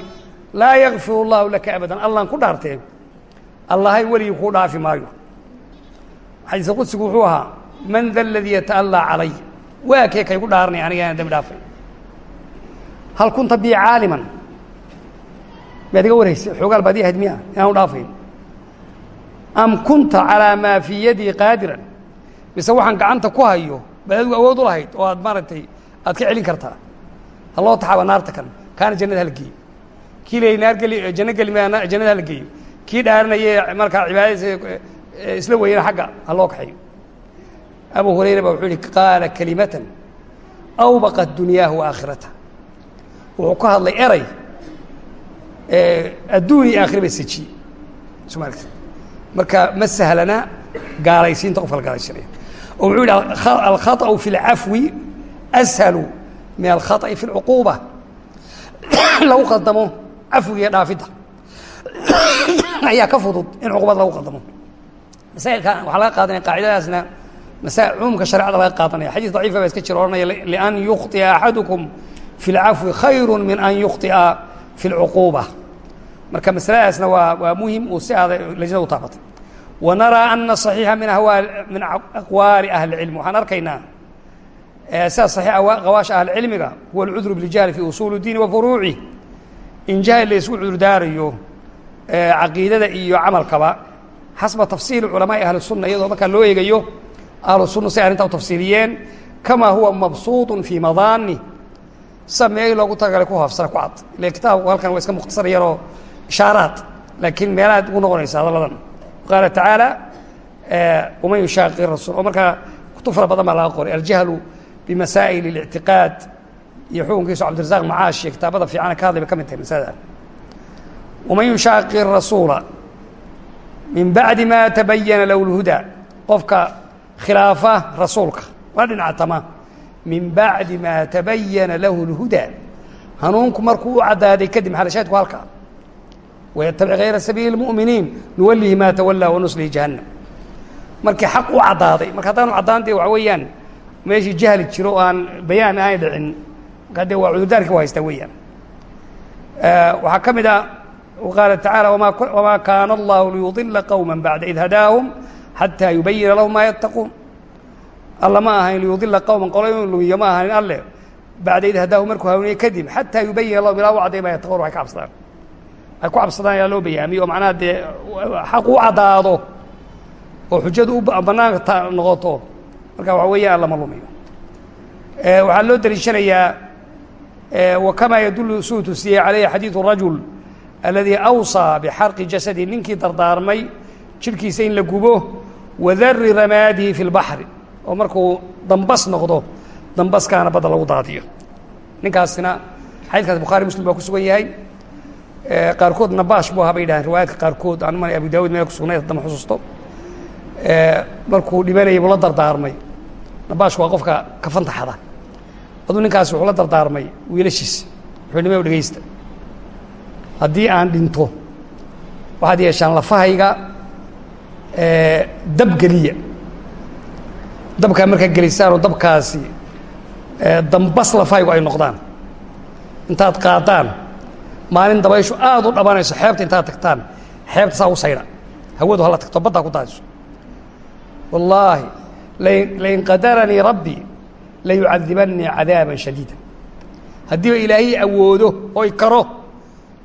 laa yakfir اllahu laka abadan. Allaan ku dhaartee allahay weligii kuu dhaafi maayo. Xadiiska qudsigu wuxuu ahaa man da ladii yata'allaa calay waa kee kaygu dhaaranay aniga aan dambi dhaafay. Hal kunta bii caaliman. Maad iga warhaysay xoogaal baad ii ahayd miya inaan u dhaafayn. Am kunta calaa maa fii yadii qaadiran? Mise waxaan gacanta ku hayo baad adigu awood u lahayd oo aad maaragtay aad ka celin kartaa. Ha loo taxaaba naarta kan kaana jannada hala geeyo kii leeyay naar geli janno geli maya jannada hala geeyo kii dhaaranayay markaa cibaadadiisa isla weyana xagga ha loo kaxeeyo abu hurayra ba wuxuu yihi qaala kalimatan awbaqat dunyaahu wa aakhirata wuxuu ka hadlay eray adduun iyo aakhira ba sejiyey soo ma aragti marka ma sahlana gaalaysiinta qofka la gaalaysiinaya oo wuxuu yihi alkhaطأu fi اlcafwi ashalu min alkhaطأi fi اlcuquuba lagu qaldamo cafwiga iyo dhaafidda ayaa ka fudud in cuqubad lagu qaldamo masaa'ilka waxaa laga qaadanaya qaacidadaasna masa cumuumka sharecada laga qaadanaya xadiis daciifa baa iska jira ohanaya lian yukhطi'a axadukum fi اlcafwi khayru min an yukhطi'a fi اlcuquuba marka masaladaasna waa waa muhim uu si aada lajnada u taabatay wanaraa ana صaxiixa min ahwa min aqwaali ahli اcilm waxaan arkaynaa sida صaxiixa qawaasha ahlicilmiga huwa اlcudru biاljahli fi usuul اdiini wa furuucih in jahli la isku cudurdaarayo caqiidada iyo camalkaba xasba tafsiili culamaai ahli sunna iyadoo markaa loo eegayo ahlusuna say arrintaa u tafsiiliyeen kamaa huwa mabsuuط fii madaani. Sa meel loogu talagalay ku hafsana ku cad. Ile kitaabku halkan waa iska mukhtasarayaroo ishaaraad laakiin meelahaad ugu noqonaysa hadalladan qaala tacaala waman yushaaqi rasul oo markaa kutub fara badan baa laga qoray. Aljahlu bimasaa'il اlictiqaad iyo xukunkiisu cabdirazaq macaash iyo kitaabada fiicana ka hadlay bay ka mid tahay masalada waman yushaaqi rasuula min bacdi ma tabayana low lhuda qofka khilaafa rasuulka waa dhinaca tama min bacdi ma tabayana lahu اlhudaa hanuunku markuu u caddaaday kadib maxalashahidku halka waytabic hayra sabiili اlmu'miniin nuwalihi ma tawalaa wanuslihi jahannam markii xaq u caddaaday marka haddaanu caddaan dee waxa weeyaan meeshii jahli jiro o aan bayaan aanay dhicin markaa dee waa cudurdaarkii u haystaa weeyaan waxaa ka mid a qaala tacaala wamaa kaana allahu liyudila qowma bacda id hadaahum xataa yubayina lahum maa yattaquun alla ma ahayn liyudila qowman qolo inuu lumiyo ma ahayn alle bacda id hadaahum markuu hanuuniye kadib xataa yubayina lahum ilaa u cadday maa yattaquun waxay ka cabsadaan ay ku cabsadaan ayaa loo bayaamiyo oo macnaha dee xaq u caddaado oo xujadu u bannaanka noqoto marka waxa weeyaan lama lumiyo waxaa loo deliishanayaa wakamaa yadulu suu tusiyey calayhi xadiidu rajul aladii awsaa bixarqi jasadi ninkii dardaarmay jidhkiisa in la gubo wadari ramaadihi fi lbaxri. Oo markuu dambas noqdo dambaskaana badda lagu daadiyo. Ninkaasina xadiidkaas bukhaari muslim baa ku sugan yahay. Qaarkood nabaash buu ahaa bay yidhahdeen. Qaarkood aan ma abu daawud meel ku sugnayd haddama xusuusto. Markuu dhibanayay buu la dardaarmay. Nabaash waa qofka kafanta xada aduu ninkaasi wuxuu la dardaarmay wiilashiisa wuxuu nima dhegaysta haddii aan dhinto waxaad yeeshaan lafahayga dab geliya. Dabkaa markaa gelisaanoo dabkaasi dambas lafahaygu ay noqdaan. Intaad qaadaan maalin dabayshu aada u dhabanayso xeebta intaad tagtaan xeebta saa u saydha hawadu hala tagto baddaa ku daadiso. Wallaahi lain qadaranii rabbii layucadibannii cadaaban shadiida. Haddiiba ilaahay awoodo oy karo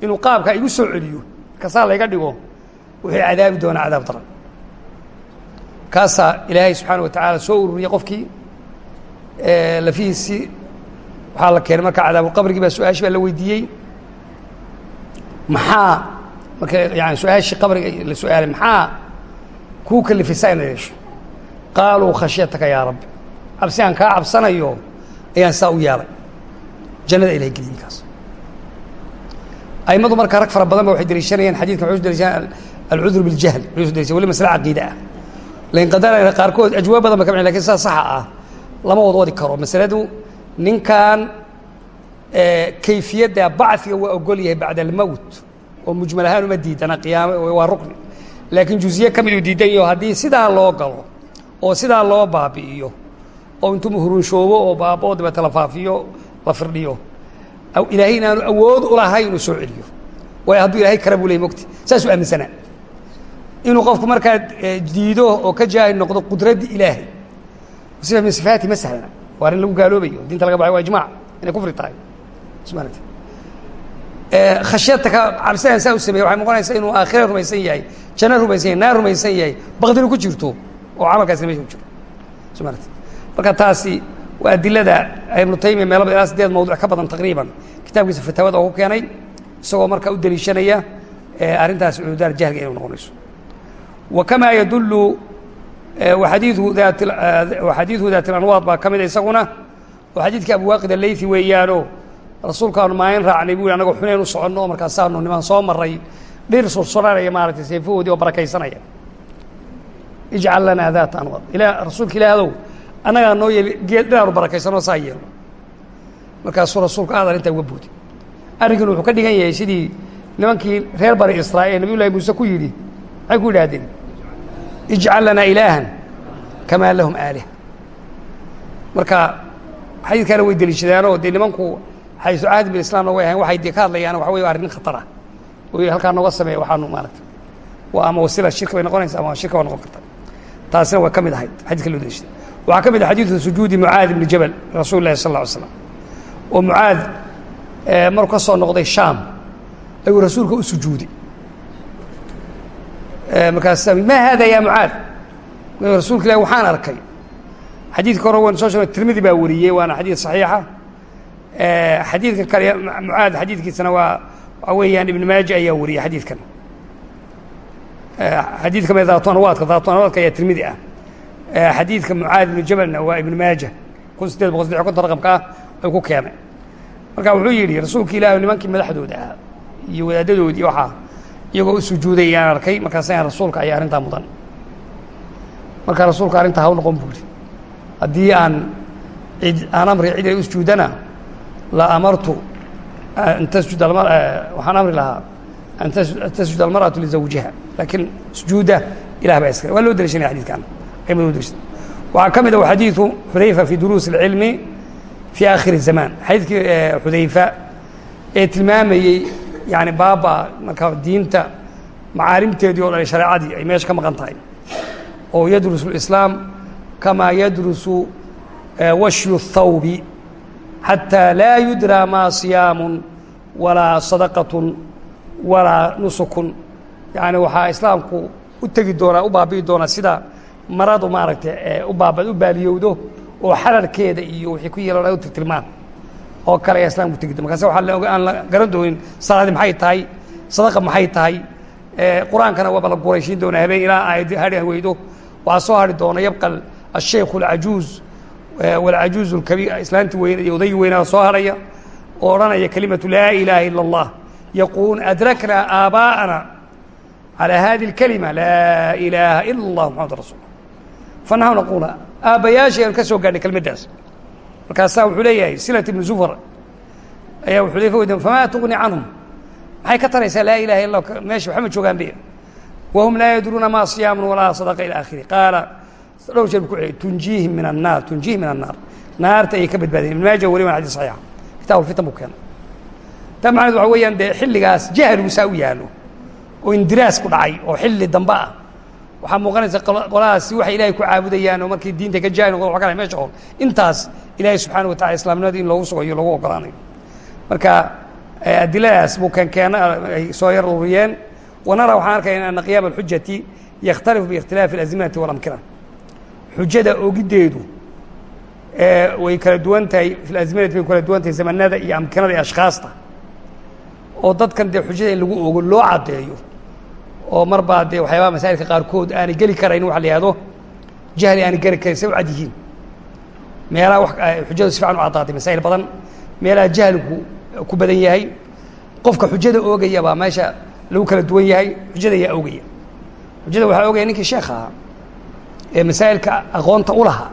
inuu qaabka igu soo celiyo kasaa layga dhigo wuxuu cadaabi doonaa cadaab daran kaasaa ilaahay subxaana wa tacaala soo ururiyey qofkii lafihiisii. Waxaa la keenay marka cadaabulqabrigii baa su'aashii baa la weydiiyey. Maxaa marka yani su'aashii qabriga la su'aalay maxaa kuu kalifisaa inaad yeesho? Qaaluu khashyataka yaa rabbi. Cabsi aan kaa cabsanayo ayaan saa u yeelay jannada ilahay geliy ninkaas aimadu markaa rag fara badan ba waxay deliishanayaan xadidkan waxay u deliishanayaan alcudru biljahl waxay usu deliishan wali masale caqiide ah lain qadarana qaarkood ajwaab badan ba ka bixin laakiin sidaa saxa ah lama wada wadi karo masaladu ninkan kayfiyadda bacfiga waa ogol yahay bacda almowt oo mujmal ahaan uma diidana qiyaamo waa rukni laakiin juziye ka miduu diidan yaho haddii sidaa loo galo oo sidaa loo baabi'iyo oo intuu muhurunshoobo oo baaboo dabeete la faafiyo la firdhiyo ilaahay inaanu awood ulahay inuu soo celiyo waayo hadduu ilahay kara buu ley mogti saasuu aaminsanaa inuu qofku markaa diido oo ka jaahil noqdo qudraddii ilaahay sifa min sifaati ma sahlana waa arrin lagu gaaloobayo. Diinta laga baxay waa ijmac inay kufri tahay. Smaarata khashyadta ka cabsidan saa u sameeye waxay noqonaysaa inuu aakhira rumaysan yahay janna rumaysan yahay naar rumaysan yahay bakdina ku jirto oo camalkaasina meesha ku jiro. Smaarata marka taasi waa adilada ibnu taymiya meelo ilaa sideed mawduc ka badan taqriiban. Kitaabkiisa fataawada oo ku keenay isagoo marka u deliishanaya arrintaas cududaar jahliga inay noqonayso xadiiu daat xadiidu daat اlanwaad baa ka mida isaguna. Oo xadiidkii abuwaaqid alaythi weeyaano rasuulkaanu maalin raacnay bu anagoo xuneyn u soconno markaasaanu niman soo maray dhir sursuranaya maaragtay seefahoodii oo barakaysanaya. Ijcal lanaa daata anwaad. Ila rasuulka ilaahadow annagaa noo yeeli geed dhinaanu barakaysanoo saa yeelno markaasuu rasuulku aad arrintaa uga boodi arrinkan wuxuu ka dhigan yahay sidii nimankii reer bani israa'iil nabiy llahi muuse ku yidhi maxay ku yidhaahdeen ijcal lanaa ilaahan kamaa lahum aalih. Marka xadiidkaana way deliishadaanoo dee nimanku xaysu cahdi bilislam way ahayn waxay dee ka hadlayaan waxa wey arrin khatar ah oo halkaa nooga sameeya waxaanu maarata waa ama wasila shirka bay noqonaysa ama shirka waa noqon karta. Taasina way ka mid ahayd xadidka loo deliishada waxaa ka mid ah xadiidu sujuudi mucaad ibni jabal rasuuli lahi sal lla ly slam oo mucaad markuu ka soo noqday shaam ayuu rasuulka u sujuuday markaasa ma hada ya mucaad? Rasuulka ilahi waxaan arkay. Xadiidka hore waynu soo sheegna tirmidi baa wariyey waana xadiid صaxiixa xadiidka kale mucaad xadiidkiisana waa waxaa weeyaan ibn maaja ayaa wariyey xadiidkan. Xadiidka me daatuanwaadka daatuanwaadka ayaa tirmidi ah. Xadiidka mucaad ibnu jabalna waa ibn maaja. Kun sideed boqol saddex konton raqamka ah ayuu ku keenay. Marka wuxuu yidhi rasuulka ilahi nimankii madaxdooda ah iyo wadaadadoodii waxaa iyagoo u sujuuday ayaan arkay markaasa rasuulka ayaa arrintaa mudan marka rasuulka arrintaa haw noqon buu yidhi haddii aan cid aan amri cid ay u sujuudana la amartu an tasjud waxaan amri lahaa an tasjud almarأaةu lizawjiha laakiin sujuuda ilah baa iskale waa loo deliishanaya xadidkan aymada u deliishan waxaa ka mid a xadiiثu xudayfa fi duruusi الcilmi fi akhir الzamaan xadiidkii xudayfa ee tilmaamayey yani baaba marka diinta macaalimteedii o dhan shareecadii ay meesha ka maqan tahay oo yadrusu اlislaam kamaa yadrusu washyu الthawbi xatىa laa yudraa maa siyaamu walaa sadaqaة walaa nusukun yani waxaa islaamku u tegi doonaa u baabi'i doonaa sida maradu maaragtay u baaba u baaliyowdo oo xararkeeda iyo wixii ku yeelan ay u tirtilmaan oo kale ayaa islaamku tegida markaase waa laog aan la garan doonin salaadi maxay tahay? Sadaqa maxay tahay? Qur'aankana waaba la guraysiin doonaa habeen ilaa aayad hari haweydo. Waxaa soo hari doona yabqal ashaykhu alcajuuz walcajuuz lkabiir islaanti weyn iyo odaygi weynaa soo harhaya oo odhanaya kelimatu laa ilaaha ila allah. Yaquuluun adraknaa aabaa'ana calaa hadi اlkalima laa ilaaha ila اllah muxamad rasul fa naxnu naquula aabbayaashaynu ka soo gaadhnay kelmaddaas markaasaa wuxuu leeyahay silat ibnu zufar ayaa xudayfa weydiin famaa tugni canhum? Maxay ka taraysaa laa ilaha illa meesha waxba ma joogaan be wahum laa yadruuna maa siyaamun walaa sadaqa ila akhiri qaala dhowr jeer ku celiyay tunjiihim min annaar tunjiihim min annaar. Naarta ayay ka badbaadayen ibn maaja weli waan xadis saxiixa kitab ulfitan buu keenay. Taa macnaheed waxa weeyaan dee xilligaas jahligu saa u yaalo oo indiraas ku dhacay oo xilli dambe ah waxaa muuqanaysa qoladaasi waxay ilaahay ku caabudayaan oo markii diinta ka jaahil noqdo wa kale meesha oon intaas ilaahay subxaana wa tacala islaamnimada in loogu sugayo lagu ogolaanayo marka adiladaas buu keenkeena ay soo yar ururiyeen. Wanara waxaan arkaya ana qiyaama alxujati yakhtalifu biikhtilaafi alazminati walamkina xujada ogiddeedu way kala duwan tahay fi way kala duwan tahay zamanada iyo amkinada iyo ashkhaasta. Oo dadkan dee xujada in lagu ogo loo caddeeyo oo mar baa dee waxyaabaha masaa'ilka qaarkood aanay geli karayn waxa la yihahdo jahli aanay geli karayn say u cad yihiin. Meelaha wa xujadu si fiican u caddaatay masaa'il badan meelaha jahligu ku badan yahay qofka xujada oogaya baa meesha lagu kala duwan yahay xujada ayaa oogaya. Xujada waxaa oogaya ninkii sheekh ahaa ee masaa'ilka aqoonta u lahaa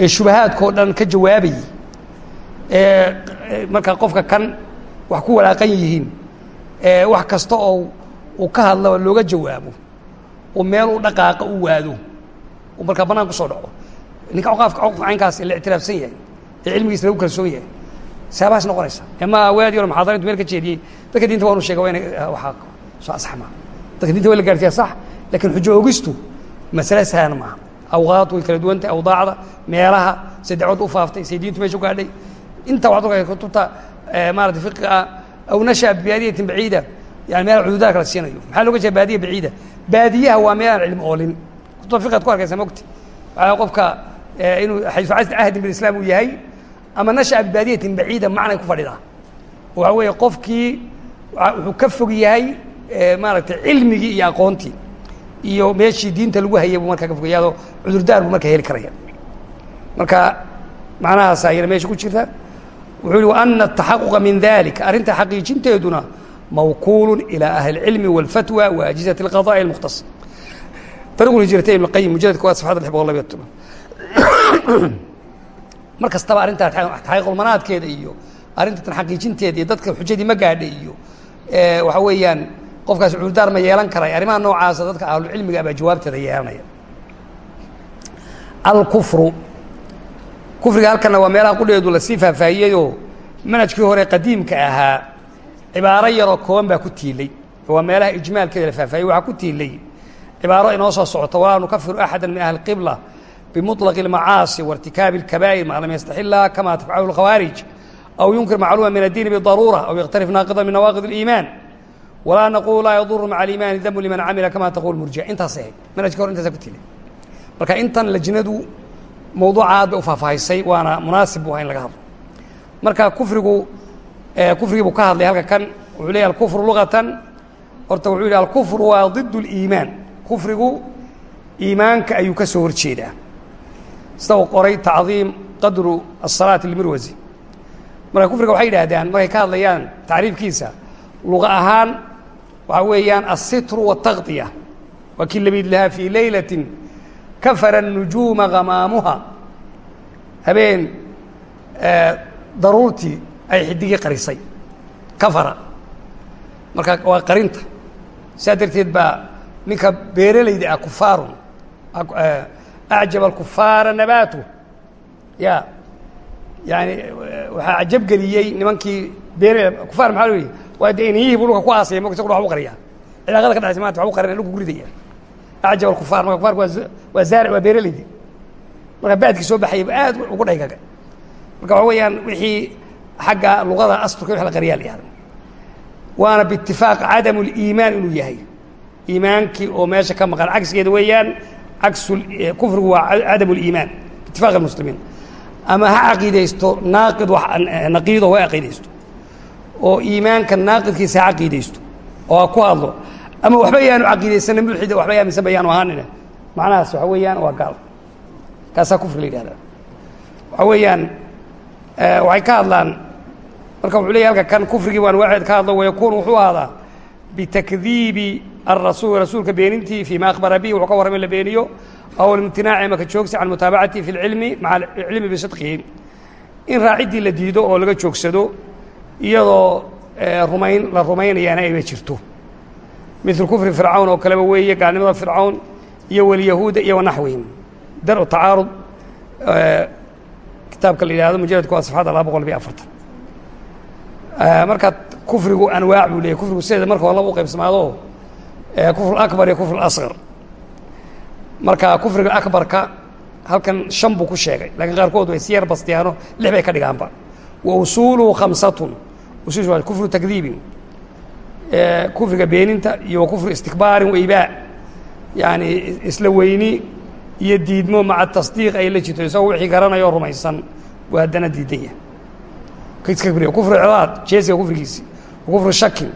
ee shubahaadkao dhan ka jawaabayey ee markaa qofka kan wax ku walaaqan yihiin wax kasta oo uu ka hadlaba looga jawaabo oo meel u dhaqaaqa u waado uu markaa bannaan ku soo dhaco. Ninka oqaafka oqofka caynkaas la ictiraafsan yahay ee cilmigiisa lagu kalsoon yahay saabahaas noqonaysa. Ama waadi or muxaadara meel ka jeediyey dadka diinta waanu sheega waa ina waaa soo asax maa dadka dinta waa la gaarsiya sax laakiin xujo ogistu masale sahlan maaha. Awqaad way kala duwan tahay awdaacda meelaha dacwad u faaftay say diintu meesha u gaadhay. Inta waxad oga kutubta maarata fiqiga ah aw nashaa bibaadiyatin baciida yani meel cududaadka la siinayo maxaa looga jeeda baadiya baciida baadiyaha waa meelaan cilmi oolin kutubta fiqaad ku arkaysa mogti waxaa qofka inuu xaysu cahdin bilislaam uu yahay ama nasha'a bibaadiyatin baciida macnay ku fadhidaa waxa weeye qofkii wuxuu ka fog yahay maaragtay cilmigii iyo aqoontii iyo meeshii diinta lagu hayay buu markaa ka fogayaadoo cudurdaar buu marka heli karaya marka macnahaasaa yar meesha ku jirta wuxuu yihi wa ana ataxaquqa min dalik arrinta xaqiijinteeduna mawkuul ilى ahli الcilmi والfatwى وأجiزaة الqضاء الmkhtaص طariq hijratayn ibn qayim mujaladka waa safxada lix boqol labiya toban (coughs) mar kastaba arrintaa taxaqiiqulmanaadkeeda iyo arrintan xaqiijinteeda iyo dadka xujadii ma gaadha iyo waxa weeyaan qofkaas cudurdaar ma yeelan karay arrimaha noocaasa dadka ahlucilmiga baa jawaabteeda yeelanaya alkufru kufriga halkana waa meelaha qudheedu lasii faahfaahiyeyoo manhajkii hore qadiimka ahaa cibaaro yaroo kooban baa ku tiilay waa meelaha ijmaalkeeda la faahfaahiyey waxaa ku tiilay cibaaro inoo soo socoto walaa nukafiru axada min ahli qibla bimuطlaqi اlmacaasi waاrtikaabi اlkabaa'ir maa lam yastaxilha kama tafcalu اlkhawaarij aw yunkir macluuma min addiini bidaruura aw yaktarif naaqida min nawaaqid اliimaan walaa naqulu laa yaduru maca aliimaani damu liman camila kama taqul murjica intaas ahayd manhajka hor intaasa ku tili marka intan lajnadu mawduuca aad bay u faahfaahisay waana munaasib bu aha in laga hadlo marka kufrigu kufrigii buu ka hadlay halka kan wuxuu leeyahy alkufru lugatan horta wuxuu yidhi alkufru waa ضid اliimaan kufrigu iimaanka ayuu ka soo hor jeedaa sida uu qoray tacdiim qadru الصalaaةi اlmirwasi marka kufriga waxay yidhaahdaan markay ka hadlayaan tacriifkiisa luqa ahaan waxaa weeyaan الsitru والتakطiya waa kii lamid lahaa fii laylaةi kafara الnujuuma gamaamuha habeen daruurtii ay xidigii qarisay. Kafara. Marka waa qarinta. Saa darteed baa ninka beeralayda ah kufaarun acjaba alkufaara nabaatu. Ya yani waxaa cajab geliyey nimankii beerala kufaar maxaa lo yihi waa de iniyihii buu dhulka ku aasaya marka isagu wax u qariyaa. Cilaaqada ka dhexaysa maanta wax u qarina dhulku guridaya acjab alkufaar marka kufaarku waa zaaric waa beeralaydi marka baadkii soo baxayay aad ugu dhaygaga marka waxa weeyaan wixii agga luada asturka qaryaal waana bitifaaq cadam اliimaan inuu yahay. Iimaankii oo meesha ka maqan cagsigeeda weeyaan eh, kufrigu waa cadam اliimaan bitifaq muslimiin ama ha caqiidaysto naaqid eh, naqiido ha caqiidaysto oo iimaanka naaqidkiisa ha caqiidaysto oo ha ku hadlo. Ama waxba yaanu caqiidaysanin mulxida waxba aaminsanba yaanu ahaanina macnahaas waxa weeyaan waa gaal. Kaasaa kufri la yidhahdaa. Waxa weeyaan Eh, waxay ka hadlaan. Marka wuxuu leeyay halka kan kufrigiibu anwaaceed ka hadlo wayakuunu wuxuu ahaadaa bitakdiibi arasuul rasuulka beenintii fii ma akhbara bihi wuxuu ka warramay la beeniyo aw alimtinaaci maka joogsi can mutaabacatihi fi lcilmi maca alcilmi bisidqihi. In raaciddii la diido oo laga joogsado iyadoo eh, rumayn la rumaynayaana ayba jirto. Mitl kufri fircawn oo kaleba weeye gaalnimada fircawn iyo walyahuuda iyo wanaxwihim dar tacaarud eh, kitaabka la yihahdo mujaladku waa safxadda laba boqol biyo afartan. Marka kufrigu anwaac buu leeyay kufrigu sideeda marka hore laba u qaybsamaado akbar iyo kufr asqar marka kufriga akbarka halkan shan buu ku sheegay. Lakiin qaarkood way si bastiyaano lix bay ka dhigaanba. Wa usuuluhu khamsatun. Usuul waa kufru takdiibin kufriga beeninta iyo kufru istikbaarin wa ibaa yani isla weyni iyo diidmo maca tasdiiq ay la jirto isagoo wixii garanayoo rumaysan buu haddana diidan yahay. Kufru icdaad jeesiga kufrigiisi kufru shakin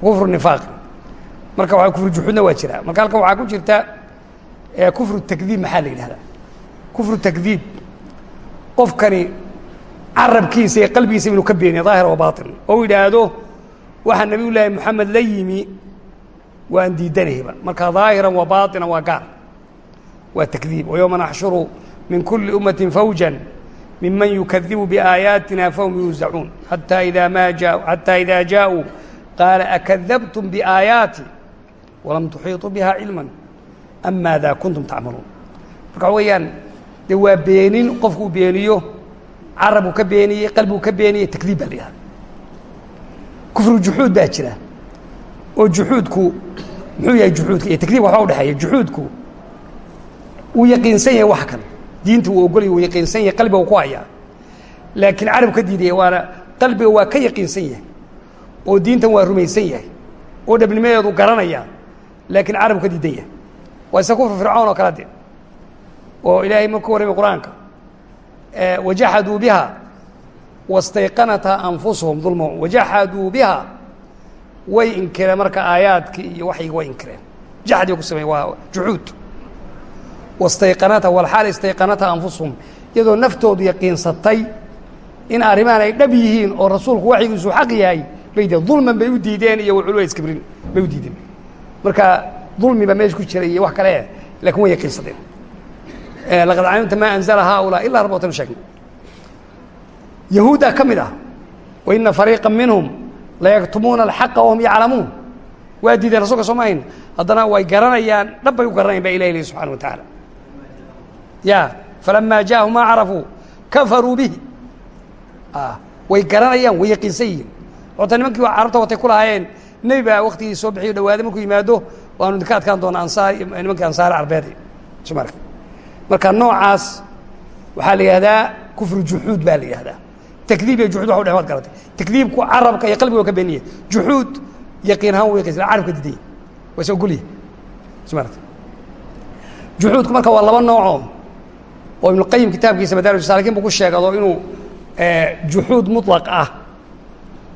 kufru nifaaqin marka waa kufru juxuudna waa jiraa. Marka halkan waxaa ku jirta kufru takdiib maxaa la yidhahdaa? Kufru takdiib. Qofkani carabkiisa iyo qalbigiisa inuu ka beeniya daahir wa baatin. Oo yidhaahdo waxaa nabiy llaahi moxamed la yimi waan diidanayba marka daahiran wa baatinan waa gaar waa takdiib وyومa نxshuru min kuli umaةi fawjا miman yukadibu بآaيaatina fahm yuuزacuun حatى إida ma ja حatى إida jaaءuu qaala akadabtum بآaيaaتi walam tuxiiطuu biha cilmا am maada kuntum tacmaluun marka waxa weeyaan de waa beenin qofku uu beeniyo carabuu ka beeniyey qalbiguu ka beeniyey takdiib baa la yihahda kufru juxuud baa jira oo juxuudku muxuu yahay juxuudka iyo takdiib waxba udhexeeya juxuudku wuu yaqiinsan yahay wax kan. Diinta wuu ogolaya wuu yaqiinsan yahay qalbiga ku hayaa. Laakiin carab ka diidaya waana qalbiga waa ka yaqiinsan yahay oo diintan waa rumaysan yahay oo dhabnimadeedu garanaya. Laakiin carabku ka diidan yahay waa isa kufr fircawn oo kala de oo ilaahay markuu warramay qur'aanka. Wajaxaduu biha wastayqanatha anfusuhum dulma wajaxaduu biha way inkireen marka aayaadkii iyo waxyiga way inkireen. Jaxdi ba ku samey waa juxuud wastayqanatha walxaal istayqanatha anfusuhum. Iyadoo naftoodu yaqiinsatay in arrimahan ay dhab yihiin oo rasuulku waxyigiisu xaq yahay bay de dulman bay u diideen iyo waculuwa iskibrin bay u diideen. Marka dulmi baa meesha ku jira iyo wax kale laakiin way yaqiinsadeen. Laqad calimta maa anzala haaulaa ilaa rabatan sheegnay yahuuddaa ka mid ah wa ina fariiqa minhum layaktumuuna alxaqa wahum yaclamuun. Waa diideen rasulka soo maahayn haddana way garanayaan dhab bay u garanayan ba ilah lehi subxana wa tacaala ya falama jaahum maa carafuu kafaruu bihi. Way garanayaan way yaqiinsan yihiin. Ota nimankii carabta watay ku lahaayeen nebi baa waktigii soo bixiyo dhawaaday markuu yimaado waanu idinka adkaan doona ansaar nimankii ansaare carbeed. Soo marka. Noocaas waxaa la yihahdaa kufru juxuud baa la yihahdaa takdiib iyo juxud wa udhe waad garatay. Takdiibku carabka iyo qalbiga waa ka beeniya juxuud yaqiin ahaan wiiqaysa carabka diidaya waa is ogolya smarta juxuudku marka waa laba nooco oo ibnuqayim kitaabkiisa madaarij saalikiin buu ku sheegado inuu juxuud muطlaq ah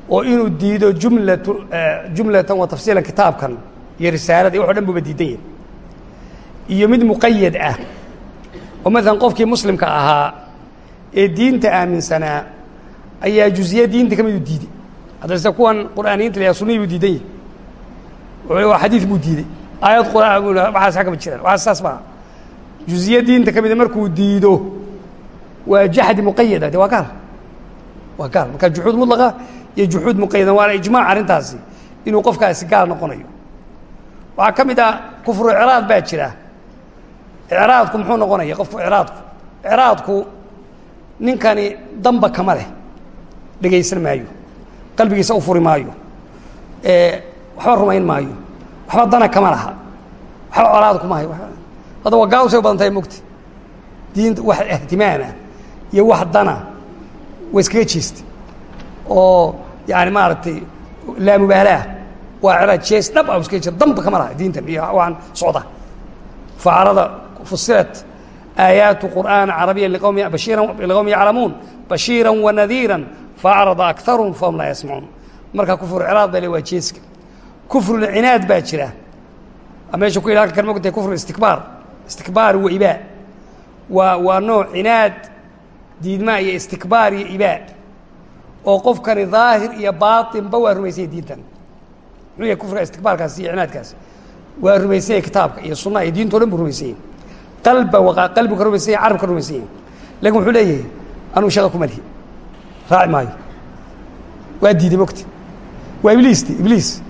oo inuu diido jumlatu jumlatan wa tafsiilan kitaabkan iyo risaalada iyo waxo dhan buuba diidan yahay. Iyo mid muqayad ah. Oo maalan qofkii muslimka ahaa ee diinta aaminsanaa ayaa juziye diinta ka midu diiday. Hadda sida kuwan qur'aaniyiinta la sunihii buu diidan waa xadiid buu diiday. Aayad qur'aan waxaas xagga ma jiraan waxaas saas maaha juziye diinta ka mida markuu diido waa jaxdi muqayada de waa gaal. Waa gaal. Marka juxuud mudlaqa iyo juxuud muqayadan waana ijmaac arrintaasi inuu qofkaasi gaal noqonayo. Waxaa ka mid ah kufru icraad baa jira. Icraadku muxuu noqonaya qofku icraadku. Icraadku ninkani damba kama leh. Dhegaysan maayo. Qalbigiisa u furi maayo. Waxba rumayn maayo. Waxba dana kama laha. Waxba colaad kuma hayo hadda waa gaal say u badan tahay mogta diinta wax ihtimaama iyo wax dana waa iskaga jeesta oo yani maaragtay laamubaalaah waa ciraad jees dhab a iskaga jira damba kama laha diintan iyo waan socda. Facarada fusilat aayaatu qur'aan carabiya liqowmi bashiiran liqowmi yaclamuun. Bashiira wanadiira faacrada akarum fahum laa yasmacuun marka kufru ciraad baa le waa jeeska. Kufrulcinaad baa jira. Meesha ku ilaalka kan mogtahay kufru istikbaar istikbaar wa ibaa waa waa nooc cinaad diidmaa iyo istikbaar iyo ibaa oo qofkani daahir iyo baaطinba waa rumaysanya diintan. Muxuu yahay kufriga istikbaarkaasi iyo cinaadkaasi waa rumaysanya kitaabka iyo sunnaha iyo diinto dhan buu rumaysanya qalba waqa qalbigu ka rumaysanya carabka rumaysanya laakiin wuxuu leeyahay anuu shaqa kuma lihi raaci maayo. Waa diiday mogta waa ibliisti ibliis.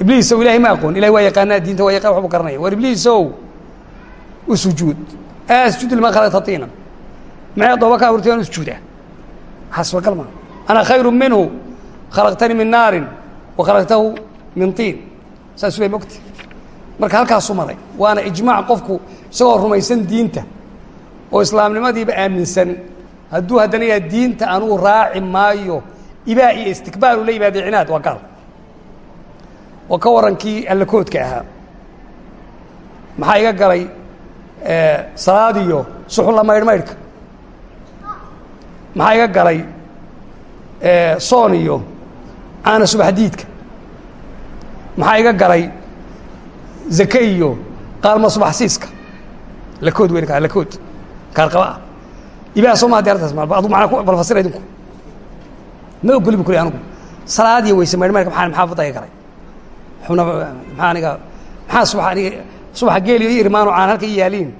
Ibliis ow ilahay ma aqoon. Ilahay waa yaqaanaa diinta waa yaqaan waxbuu garanaya war ibliisow u sujuud asjud liman khalaqta tiinan maxay dooba ka abuurtay aan u sujuudaa waxaa suuragal maa ana khayru minhu khalaqtanii min naarin wa khalaqtahu min tiin saasuu lay mogta marka halkaasuu maray waana ijmaac qofku isagoo rumaysan diinta oo islaamnimadiiba aaminsan hadduu haddana yaa diinta anuu raaci maayo ibaa iyo istikbaaru la yimaada cinaad waa gaal oo ka warankii allakoodka ahaa maxaa iga galay salaad iyo suxulla maydh maydhka maxaa iga galay soon iyo caana subaxdiidka maxaa iga galay zake iyo qaalma subaxsiiska lakood weyn kaa lakood kaarqaba ah ibaa soo maa diyaartaas ma adu manaa bal fasira idinku. Ma ogoli bu kuli anugu. Salaad iyo weyse maydh maydhka maa maxaa fadda iga galay? Xubna maxaa aniga maxaa subax aniga subaxa geeliyo iyo irmaano caan halka yaaliin.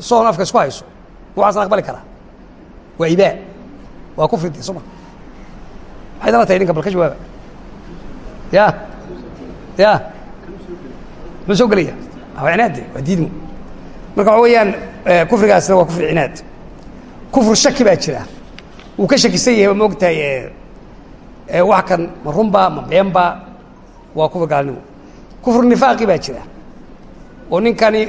Soon afka isku hayso. Waxaasan aqbali karaa. Waa ibaa waa kufri de soma maxay dala tahay ninka bal ka jawaaba. Ya. Ya. Muxuu soo gelaya waa cinaad de. Waa diidmo marka waxa weeyaan kufrigaasna waa kufri cinaad. Kufru shaki baa jira. Wuu ka shakisan yahay ma ogtahay wax kan ma runba ma beenba. Waa kufri gaalnimo. Kufru nifaaqi baa jira oo ninkani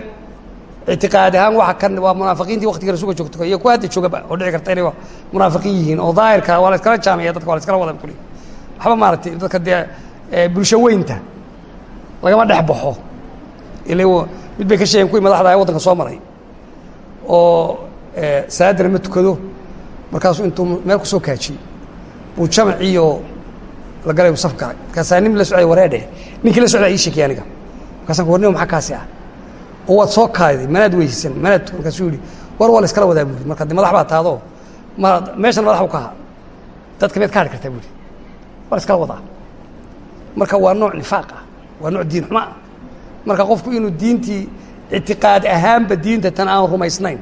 ictiqaad ahaan waa kan waa munaafiqiintii waktiga rasuulka joogto iyo kuwa hadda joogaba oo dhici karta inay munaafiqiin yihiin oo daahirka waa la iskala jaamaya dadka waa la iskala wada kuli waxba maaragtay dadka dee bulsho weynta lagama dhex baxo. Ila mid bay ka sheegeen kuwii madaxda waddanka soo maray oo salaadana ma tukado markaasuu intuu meel ku soo kaajiyey. Buu jamaciyo la galay saf galay markaasaa nin la socday wareedhe ninkii la socdaa ii sheekay aniga. Markaasaan ku warnimo maxaa kaasi ah oo waad soo kaayday manaad weysan manaad markaasuu yihi war waa la iskala wadaa buuri marka de madax baa taado ma meeshan madax u ka ahaa dadka miyaad ka hadhi kartaa buuri waa la iskala wadaa. Marka waa nooc nifaaq ah waa nooc diin xumo ah marka qofku inuu diintii ictiqaad ahaanba diinta tan aan rumaysnayn.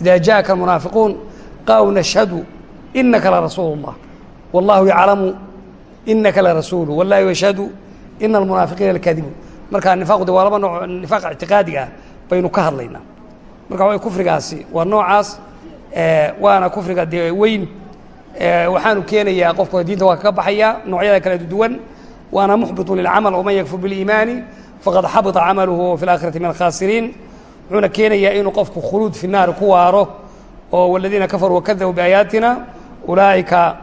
Ida jaءaka almunaafiquun qaalu nashhadu inaka larasuulu اllah wallahu yaclamu inaka larasuulu wallahu yashhadu ina almunaafiqiina lakaadibuun markaa nifaaqu de waa laba nooc nifaaq ictiqaadi ah baynu ka hadlaynaa. Marka wa kufrigaasi waa noocaas waana kufriga dee weyn waxaanu keenayaa qofku diinta waa kaga baxayaa noocyada kala duwan waana muxbitu lilcamal waman yakfur biliimaani faqad xabita camaluhu fi laakhirati min alkhaasiriin wuxuuna keenayaa inuu qofku khuluud fi ku waaro oo waladiina kafaruu wakadabuu biaayaatina ulaa'ika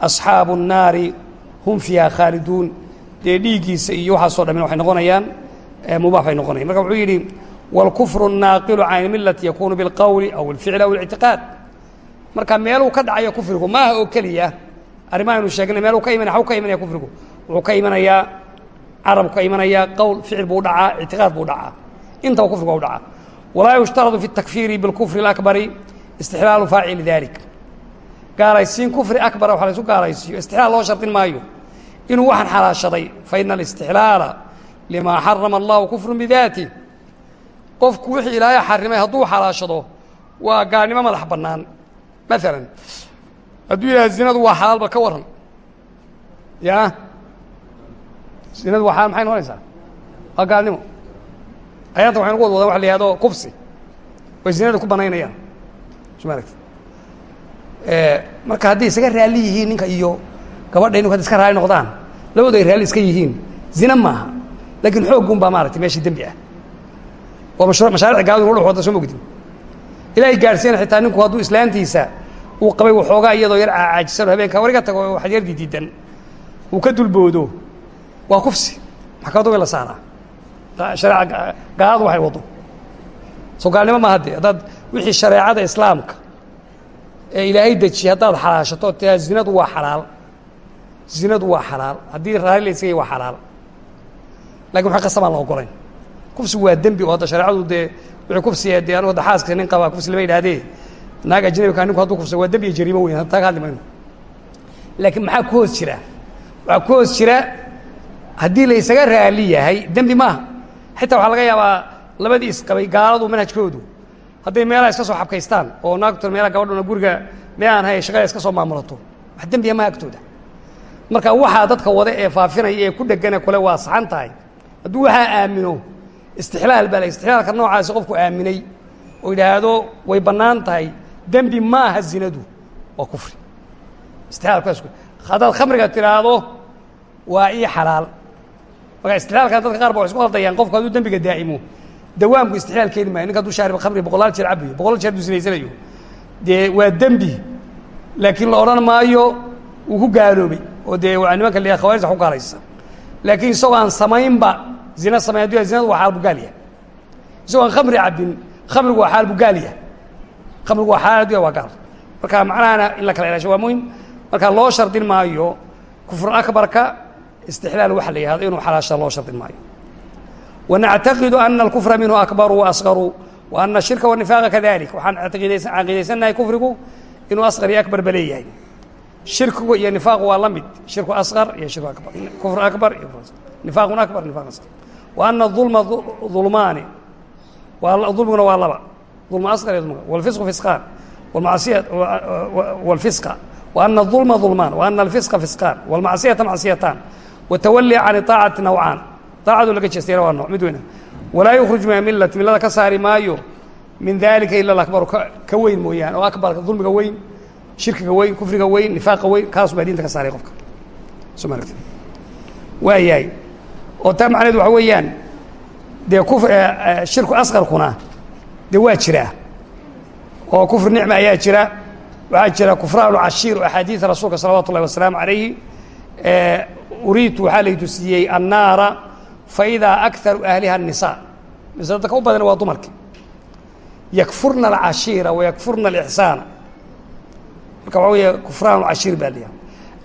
asxaabu الnaari hum fiiha khaaliduun dee dhiiggiisa iyo waxaasoo dhamin waxay noqonayaan mubaax bay noqonayan marka wuxuu yidhi wاlkufru الnaaqilu can اlmilati yakunu biاlqowli aw اlficli aw اlictiqaad marka meeluu ka dhacayo kufrigu maaha oo keliya arrimaha aynu sheegnay meeluu ka imanaya xaw ka imanaya kufrigu wuxuu ka imanayaa carab ka imanayaa qowl ficil buu dhacaa ictiqaad buu dhacaa intaba kufrigu waa u dhacaa walaa yushtaradu fi الtakfiiri biاlkufri اlakbari istixlaalu faacili dalik gaalaysiin kufri akbara waxa la isu gaalaysiiyo istixlaal loo shardin maayo inuu waxaan xalaashaday faina alistixlaala limaa xarama allahu kufru bidaati qofku wixii ilaahay xarimay hadduu xalaashado waa gaalnimo madax bannaan. Maalan hadduu yidhaha zinadu waa xalaalba ka waran. Ya? Zinadu waa maxay noqonaysaa? Waa gaalnimo ayaanta waxaynu ku wad wadaa la yihahdo kufsi. Way zinada ku banaynayaan soo ma aragti marka hadday isaga raalli yihiin ninka iyo gabadha inu hadda iska raali noqdaan. Labadu ay raalli iska yihiin. Zina maaha. Laakiin xooggun baa maaragtay meeshii dembi ah. Mashru mashaaric gaaladu inu dhex wada soo mogdin ilaahay gaadhsiina xitaa ninku hadduu islaantiisa uu qabay waxoogaa iyadoo yar caajisano habeenka wariga tago waxad yar didiidan uu ka dulboodo. Waa kufsi. Maxkamadu way la saaraa. Shareeca gaaladu waxay wado soo gaalnimo maaha dee haddaad wixii shareecada islaamka ee ilaahay dejiyey haddaad xalaashato tia zinadu waa xalaal zinadu waa xalaal. Haddii raali la iskaya waa xalaal. Lakin waxa qasabaan la ogolayn kufsigu waa dembi oo hadda shareecadu dee wixii kufsiga dee anu hadda nin qabaa kufsi lama yidhahdee naag ajnabika ninku hadduu kufsa waa dembi iyo jariimo weyn. Taa ka hadli mayno laakiin maxaa ku hoos jira? Waxaa ku hoos jira haddii la isaga yahay dembi maaha. Xitaa waxaa laga yaabaa labadii isqabay gaaladu manhajkoodu. Hadday meelaha iska soo xabkaystaan oo naagto meelaha gabadhuna guriga mee aan hay shaqada iska soo maamulato. Wax dembiya maha agtooda marka waxaa dadka wada ee faafinaya ee ku dhegane kule waa saxan tahay. Hadduu waxaa aamino istixlaal baa la istixlaalka noocaasi qofku aaminay oo yidhaahdo way bannaan tahay dembi maaha zinadu waa kufri. Istixlaalkaas haddaad khamriga tidhaahdo waa ii xalaal. Marka istixlaalkan dadka qaar ba way isku haldayaan qofku hadduu dembiga daa'imo dawaamku istixlaal maayo. Ninka hadduu shaariba khamri boqolaal jeer cabayo boqolaal jeer hadduu sinaysanayo dee waa dembi. Laakiin la odhan maayo wuu ku gaaloobay oo dee waa nimanka la khawarij ku galaysa laakiin isagoo aan samaynba zina samayn addu zinadu waa xaal bugaaliyah isagoo aan khamri cabin khamrigu waa xaal bugaaliyah khamrigu waa xaal adduya waa gaal. Marka macnahana in la kala ilaasho waa muhiim marka loo shardin maayo kufr ah akbarka istixlaal waxa la yihahdo inuu xalaasha loo shardin maayo. Wanactaqidu ana alkufra minhu akbaru waasqaru wa ana ashirka wanifaaqa kadalik waxaan caqiidaysanahay kufrigu inuu asqar iyo akbarba leeyahay shirkigu iyo nifaaqu waa la mid. Shirku asqar iyo shirku akbar. Kufru akbar iyo nifaaqun akbar nifaq asqar wa ana dulma dulmaani dulmiguna waa laba. Dulma asqar iyo dulma walfisqu fisqaan. Walmacsiya walfisqa wa ana dulma dulmaan wa ana alfisqa fisqaan. Walmacsiyata macsiyataan watawali can iطaacati nawcaan taacadu laga jeestayna waa nooc. Mid weyna walaa yukhruj min milat milada ka saari maayo. Min dalika ila aakbaru ka weyn mooyaane. Oo akbarka dulmiga weyn shirkiga weyn kufriga weyn nifaaqa weyn kaas baa diinta ka saaray qofka. Soo ma aragti oo taa macnaheedu waxa weeyaan dee kufr shirku asqarkuna dee waa jiraa oo kufr nicma ayaa jira. Waxaa jira kufraanu cashiir axaadiida rasuulka salawaatu ullahi wasalaamu calayhi. Uriitu waxaa laytusiiyey annaara faidaa akaru ahliha الnisaa mise dadka u badan waa dumarki yakfurna alcashiira wayakfurna alixsaana marka waxa weeye kufraan cashiir baa liyaha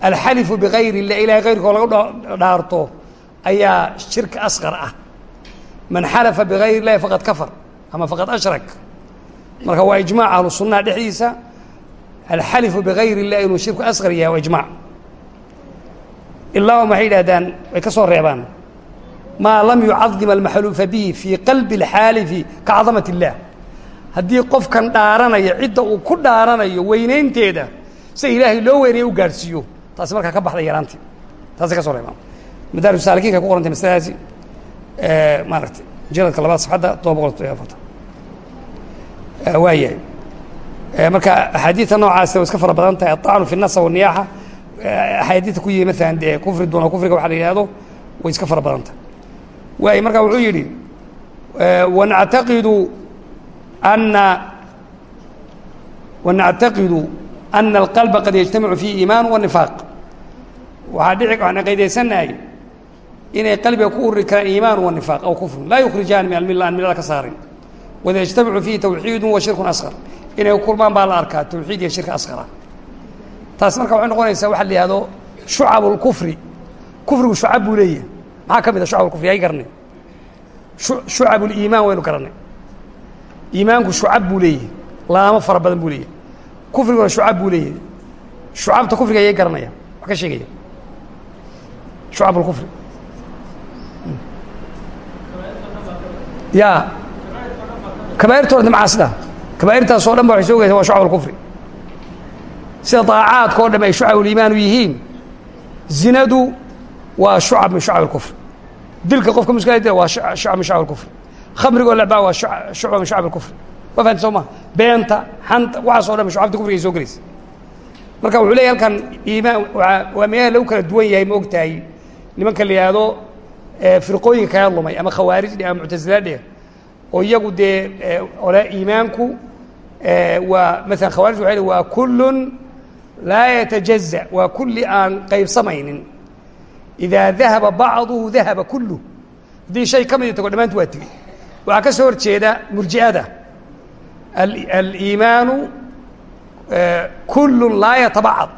alxalifu bigayr illah ilahay kayrkoo laga dhaarto ayaa shirka asqar ah. Man xalafa bigayr illahi faqad kafar ama faqad ashrak. Marka waa ijmac ahlu sunnaha dhexdiisa alxalifu bigayr illah inuu shirku asqar yahay waa ijmac ilaa maxay yidhahdaan way ka soo reebaan. Maa lam yucadim almaxluufa bihi fii qalbi اlxaalifi ka cadamat اllah haddii qofkan dhaaranaya cidda uu ku dhaaranayo weynaynteeda sida ilaahay loo weynaya u gaadhsiiyo taasi markaa ka baxday yaraantii taasay ka soo reebaan madaarij saalikiinka ku qorantay masaladaasi maaragtay mujaladka labaad safxadda todoba boqol todobiyo afartan waa yahay marka axaadiidta noocaasi way iska fara badan tahay aلطacnu fi الnasa والniyaaxa axaadiidta ku yimi maalan dee kufri doona kufriga waxa la yihahdo way iska fara badan tahay waay marka wuxuu yidhi wanactaqidu ana wanactaqidu ana alqalba qad yajtamicu fiihi iimaan wanifaaq waxaa dhici waxaan qaydaysannahay inay qalbiga ku ururi karaan iimaan wa nifaaq aw kufrun laa yukhrijaan min almilla aan millada ka saarin wada yajtamicu fiihi tawxiidun wa shirkun asqar inay kulmaan baa la arkaa tawxiid iyo shirka asqara taas marka waxay noqonaysaa waxa la yihahdo shucab اlkufri kufrigu shucab buu leeyahay maxaa ka mid a shucab lkufri ay garanay shucab uliimaan waynu garanay iimaanku shucab buu leeyahay laamo fara badan buu leeyahay. Kufriguna shucab buu leeyahay. Shucabta kufriga ayay garanayaan wax ka sheegaya? Shucab اlkufri ya kabaa'irtooda macaasida kabaa'irtaas oo dhan ba waxay soo geysaa waa shucab alkufri sida daacaadka o dham ay shucab uliimaan u yihiin zinadu waa shucab min shucab alkufri dilka qofka muskala dila waa shucab min shucab alkufri khamrigoo lacbaa waa shucba min shucab alkufri ma fahamti soo ma? Beenta xanta waxaas o dhan shucabta kufriga soo gelaysa. Marka wuxuu leeyahy halkan iimaan waa meelaha lagu kala duwan yahay ma og nimanka la yihahdo firqooyinka kaga lumay ama khawaarij dhe ama muctasila dheh oo iyagu dee ole iimaanku waa maala khawarij waxay h waa kullun laa yatajaza waa kulli aan qaybsamaynin. Idaa dahaba bacduhu dahaba kulluh haddii shay ka midi tago dhammaantu waa tegey waxaa ka soo hor jeeda murji'ada aliimaanu kullun laa yatabacad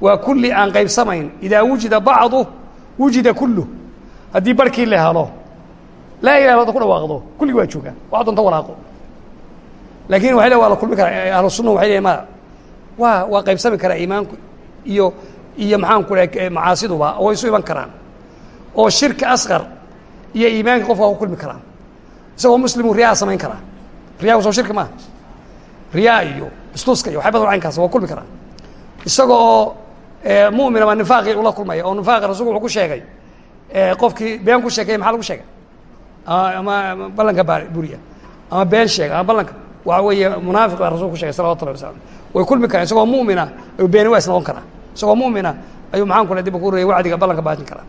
waa kulli aan qaybsamayn idaa wujida bacduh wujida kulluh haddii barhkii la helo laa ilah ada ku dhawaaqdo kulligii waa joogaa waa doonta walaaqo. Laakin waxay le waa la kulmi karaa ahlu sunna waxay leeyiin maya waa qaybsami karaa iimaanku iyo iyo maxaan ku dhaha macaasiduba way isu iman karaan. Oo shirki asqar iyo iimaanka qofka waa ku kulmi karaan isagoo muslimu riyaa samayn karaa. Riyaku soo shirki maaha. Riyaa iyo istuska iyo waxay badan caynkaas waa kulmi karaan isaga oo mu'min ama nifaaqii ula kulmaya oo nifaaqi rasulku wuxuu ku sheegay qofkii been ku sheekaya maxaa lagu sheegay? Ama ballanka ba buriya. Ama been sheega ama ballanka. Waxa weeye munaafiq baa rasul ku shegay salawatu llahi wasalam way kulmi karaan. Isagoo mu'mina ayuu beeni waa is noqon karaa. Isagoo mu'mina ayuu maxaan ku dib ku reyay wacdiga ballanka baatin karaa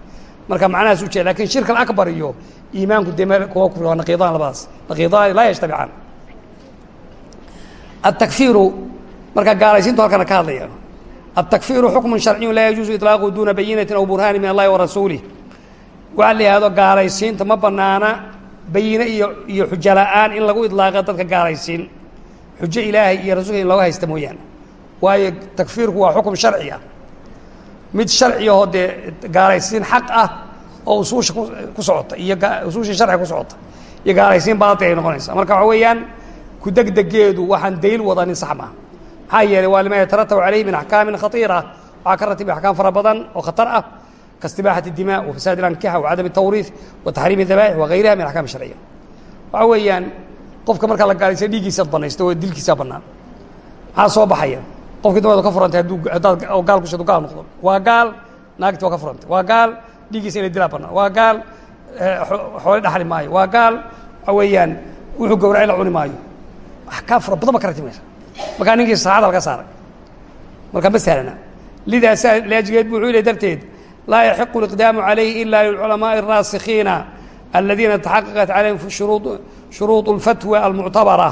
marka macnahaas ujeed laakiin shirka abar iyo iimaanku de waa naqiidaan labadaas naqiidaani laa yashtabicaan atakfiru marka gaalaysiintu halkana ka hadlaya. Atakfiru xukmun sharciyu laa yajuusu iطlaaqu duna bayinatin aw burhani min allahi warasuulih waxaa la yihahdo gaalaysiinta ma banaana bayine iyo iyo xujo la'aan in lagu idlaaqa dadka gaalaysiin xujo ilaahay iyo rasuulka in loga haysta mooyaane. Waayo takfiirku waa xukum sharci ah mid sharcigahoo dee gaaraysiin xaq ah oo usuusha ku socota iyo usuushii sharciga ku socota iyo gaaraysiin baadadii ay noqonaysaa. Marka waxa weeyaan kudegdegeedu waxaan daliil wadanin sax maaha maxaa yeelay waa lima yataratabu calayhi min axkaamin khatiira. Waxaa ka ratibay axkaam fara badan oo khatar ah kaistibaaxati dimaa wa fasaad ilankixa wa cadam tawriif wa taxriimi dabaix wa gayriha min axkaam sharciya. Waxaa weeyaan qofka markaa la gaaraysiya dhiigiisaad banaysto oo dilkiisaa banaan maxaa soo baxaya? qofkii dabadu ka furantay hadduu haddaad gaal kusha adu gaal noqdo waa gaal naagti waa ka furantay waa gaal dhiiggiisa ina dilaa banaan waa gaal xoole dhaxli maayo waa gaal waxa weeyaan wuxuu gawracay la cuni maayo axkaam fara badan ba ka ratimaysa markaa ninkii saacada laga saaray marka ma sahlana lidaa sa laajigeed bu wuxuu ilay darteed laa yaxiqu اliqdaamu calayhi ila lilculamaaءi الraasikiina aladiina taxaqaqat calayhim shuruuط اlfatwa almuctabara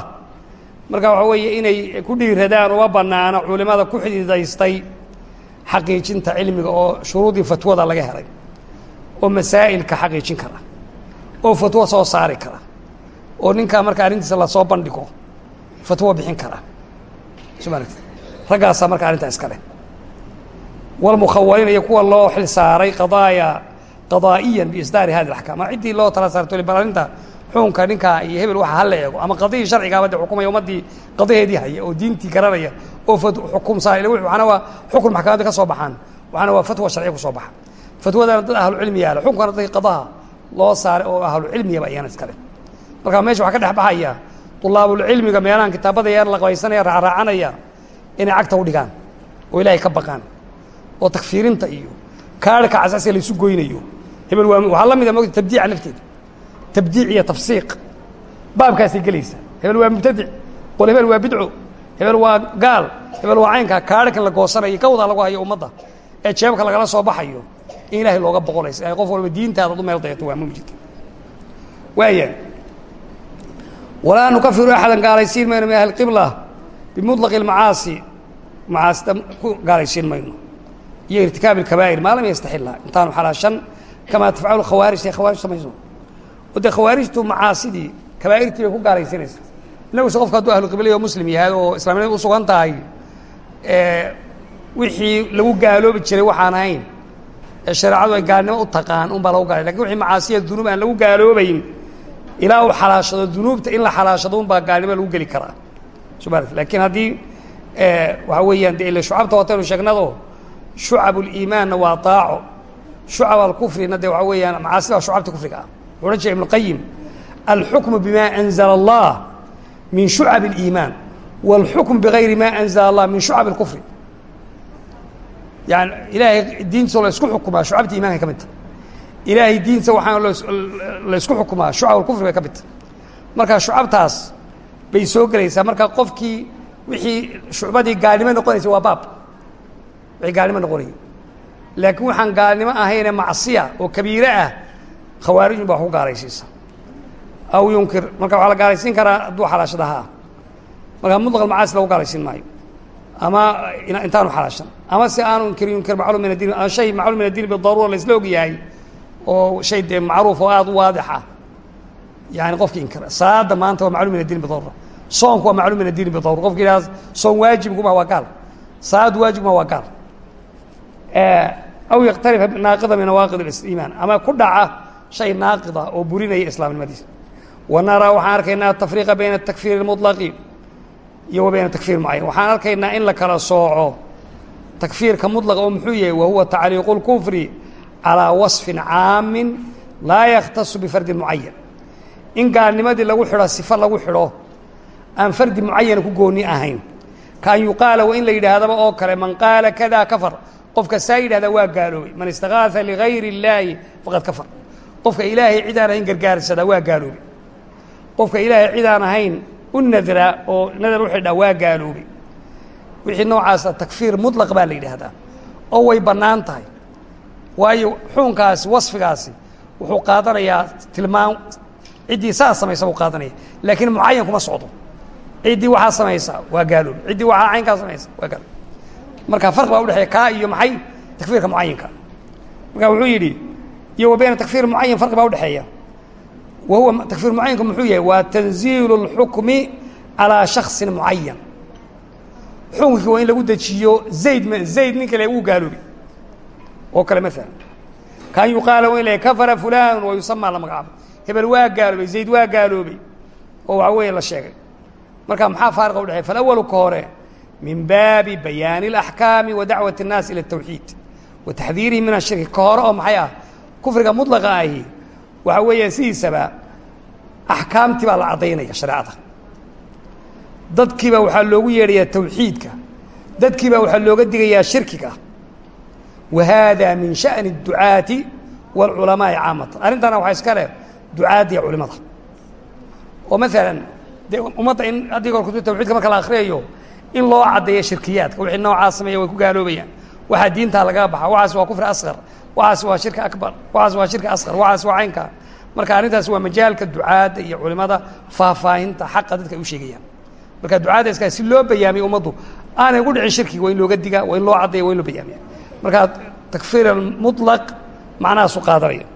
marka waxa weeye inay ku dhiiradaan uma banaano culimada ku xididaystay xaqiijinta cilmiga oo shuruudii fatwada laga helay oo masaa'ilka xaqiijin kara oo fatwo soo saari kara oo ninkaa marka arrintiisa la soo bandhigo fatwo bixin kara. Raggaasaa marka arrintaa iska leh. Walmukhawaliin iyo kuwa loo xil saaray qadaaya qadaa'iyan biisdaari hadi axkaam. Ma ciddii loo tala saarto bal arrinta xukunka ninkaa iyo hebel waxa hala eego ama qadihii sharcigaaba de xukumaya ummaddii qadaheedii haya oo diintii garanaya oo xukum saar waxaana waa xukun maxkamadda ka soo baxaan waxaana waa fatwa sharciya ku soo baxa. Fatwadana dad ahlucilmi xukunkana dadka qadaha loo saaray oo ahlucilmiyaba iyana iskale marka meesha waxaa ka dhex baxaya طulaabulcilmiga meelahan kitaabada yar laqbaysanaya raacraacanaya inay cagta u dhigaan oo ilaahay ka baqaan oo takfiirinta iyo kaarhka casasiga laysu goynayo. Hebel waa waxaa la mida mogta tabdiica lafteeda tabdiic iyo tafsiiq. Baabkaasay gelaysa. Hebel waa mubtadic qol hebel waa bidco hebel waa gaal hebel waa caynkaa kaarhkan la goosanayo gawdaa lagu hayo ummadda ee jeebka lagala soo baxayo in ilaahay looga boqonaysa ay qof walba diintaada u meel dayato waa muhiim jirta waaya walaa nukafiru axadan gaalaysiin mayno min ahli qibla bimudlaqi اlmacaasi macaasida ku gaalaysiin mayno iyo irtikaab اkabaa'ir maa lam yastaxila intaanu xalaashan kamaa tafcalu khawaarij say khawarij samayso o dee khawaarijtu macaasidii kabaa'irtii bay ku gaalaysanaysa inaguse qofka hadduu ahlu qibliya oo muslim yahay oo islamnimada usugan tahay wixii lagu gaaloobi jiray waxaan ahayn ee shareecadu ay gaalnimo u taqaan un baa lagu gaalay laakiin wixii macaasiya dunuub aan lagu gaaloobayn ilaa uu xalaashado dunuubta in la xalaashado un baa gaalnimo lagu geli karaa. Subaa laakiin haddii waxaa weeyaan de ila shucabta wataynu sheegnado shucab اliimaanna waa daaco. Shucab alkufrina de waxaa weeyaan macaasida waa shucabta kufriga ah wuxu odhan jira ibn اlqayim alxukmu bima anzala allah min shucab اliimaan wاlxukm bigayri ma anzala allah min shucab اlkufri yani ilaahay diintiisa la isku xukumaa shucabta imanka ka midta ilaahay diinta waxaa la isku xukumaa shucab alkufri bay ka midta marka shucabtaas bay soo gelaysaa marka qofkii wixii shucbadii gaalnimo noqonaysa waa baab wixii gaalnimo noqonaya laakiin waxaan gaalnimo ahayne macsiya oo kabiire ah khawaarijun baa ku gaalaysiisa aw yunkir. Marka waxaa la gaalaysiin karaa hadduu xalaashadahaa marka mutlaq macaasi lagu gaalaysiin maayo. Ama intaanu xalaashan. Ama si aanu inkir yunkir macluum min adin shay macluum min addiin bidaruura la isla og yahay oo shay dee macruuf oo aada u waadixa yani qofki inkira. Salaada maanta waa maclum min addiin bidaruura soonku waa maclum min addiin bidaruura qofki yidhaha soon waajibkuma waa gaal. Salaad waajibkuma waa gaal. Aw yakhtalifa naaqida min nawaaqid اliimaan ama ku dhaca shay naaqida oo burinaya islaamnimadiisa wa naraa waxaan arkaynaa atafriiqa bayna atakfiir اlmuطlaqi iyo wa bayna takfiir mucayan waxaan arkaynaa in la kala sooco takfiirka muطlaqa oo muxuu yahay wa huwa tacliiqu اlkufri calىa waصfin caamin laa yakhtasu bifardin mucayan in gaalnimadii lagu xidho sifo lagu xidho aan fardi mucayana ku gooni ahayn kaan yuqaala wa in la yidhaahdaba oo kale man qaala kada kafar qofka saa yidhahda waa gaaloobay man istakaaa ligayr اllaahi faqad kafar qofka ilaahay cid aan ahayn gargaarsadaa waa gaaloobay qofka ilaahay cid aan ahayn u nadra oo nadar u xidha waa gaaloobay wixii noocaasa takfiir muطlaq baa la yidhaahdaa. Oo way bannaan tahay. Waayo xuunkaasi wasfigaasi wuxuu qaadanayaa tilmaam ciddii saas samaysa buu qaadanaya. Laakiin mucayan kuma socdo. Ciddii waxaa samaysa waa gaaloobi. Ciddii waxaa caynkaa samaysa waa gaaloobi. Marka farq baa udhexeeya kaa iyo maxay? Takfiirka mucayinka marka wuxuu yidhi iyo wa bayna takfiir mucayan farqi baa udhexeeya wa huwa takfiir mucayinku muxuu yahay waa tanziilu اlxukmi calىa shaksin mucayan xukunkii waa in lagu dejiyo zayd m zayd nin kale wuu gaaloobi oo kale maala kaan yuqaala wa in la kafara fulan wa yusamaa la magacaabo hebel waa gaaloobay zayd waa gaaloobay oo waxa weeye la sheegay marka maxaa faariqa udhexeya falawalu ka hore min baabi bayaani اlaxkaami wa dacwati الnaas ilى الtawxiid wa taxdiirihi min ashirki ka hore oo maxay ah kufriga mulaqa ahi waxa weeyaan sidiisaba axkaamtii baa la caddaynaya shareecada dadkiiba waxaa loogu yeedhayaa tawxiidka dadkiiba waxaa looga digayaa shirkiga. Wa haada min sha'ni اducaati wاlculamaai caamatan. Arrintana waxaa iska leh ducaadda culimada oo maalan dee ummadda in adig or tawxiidka marka la akriyayo in loo caddeeyo shirkiyaadka wixii noocaa sameeya way ku gaaloobayaan waxaa diintaa lagaga baxa. Waxaas waa kufri asqar waxaas waa shirki akbar. Waxaas waa shirki asqar waxaas waa caynka. Marka arrintaas waa majaalka ducaadda iyo culimada faahfaahinta xaqa dadka ay u sheegayaan. Marka ducaadda iska si loo bayaamiyo ummaddu aanay ugu dhicin shirkiga waa in looga diga waa in loo caddeeya waa in loo bayaamiya marka takfiir almuطlaq macnahaasu qaadanaya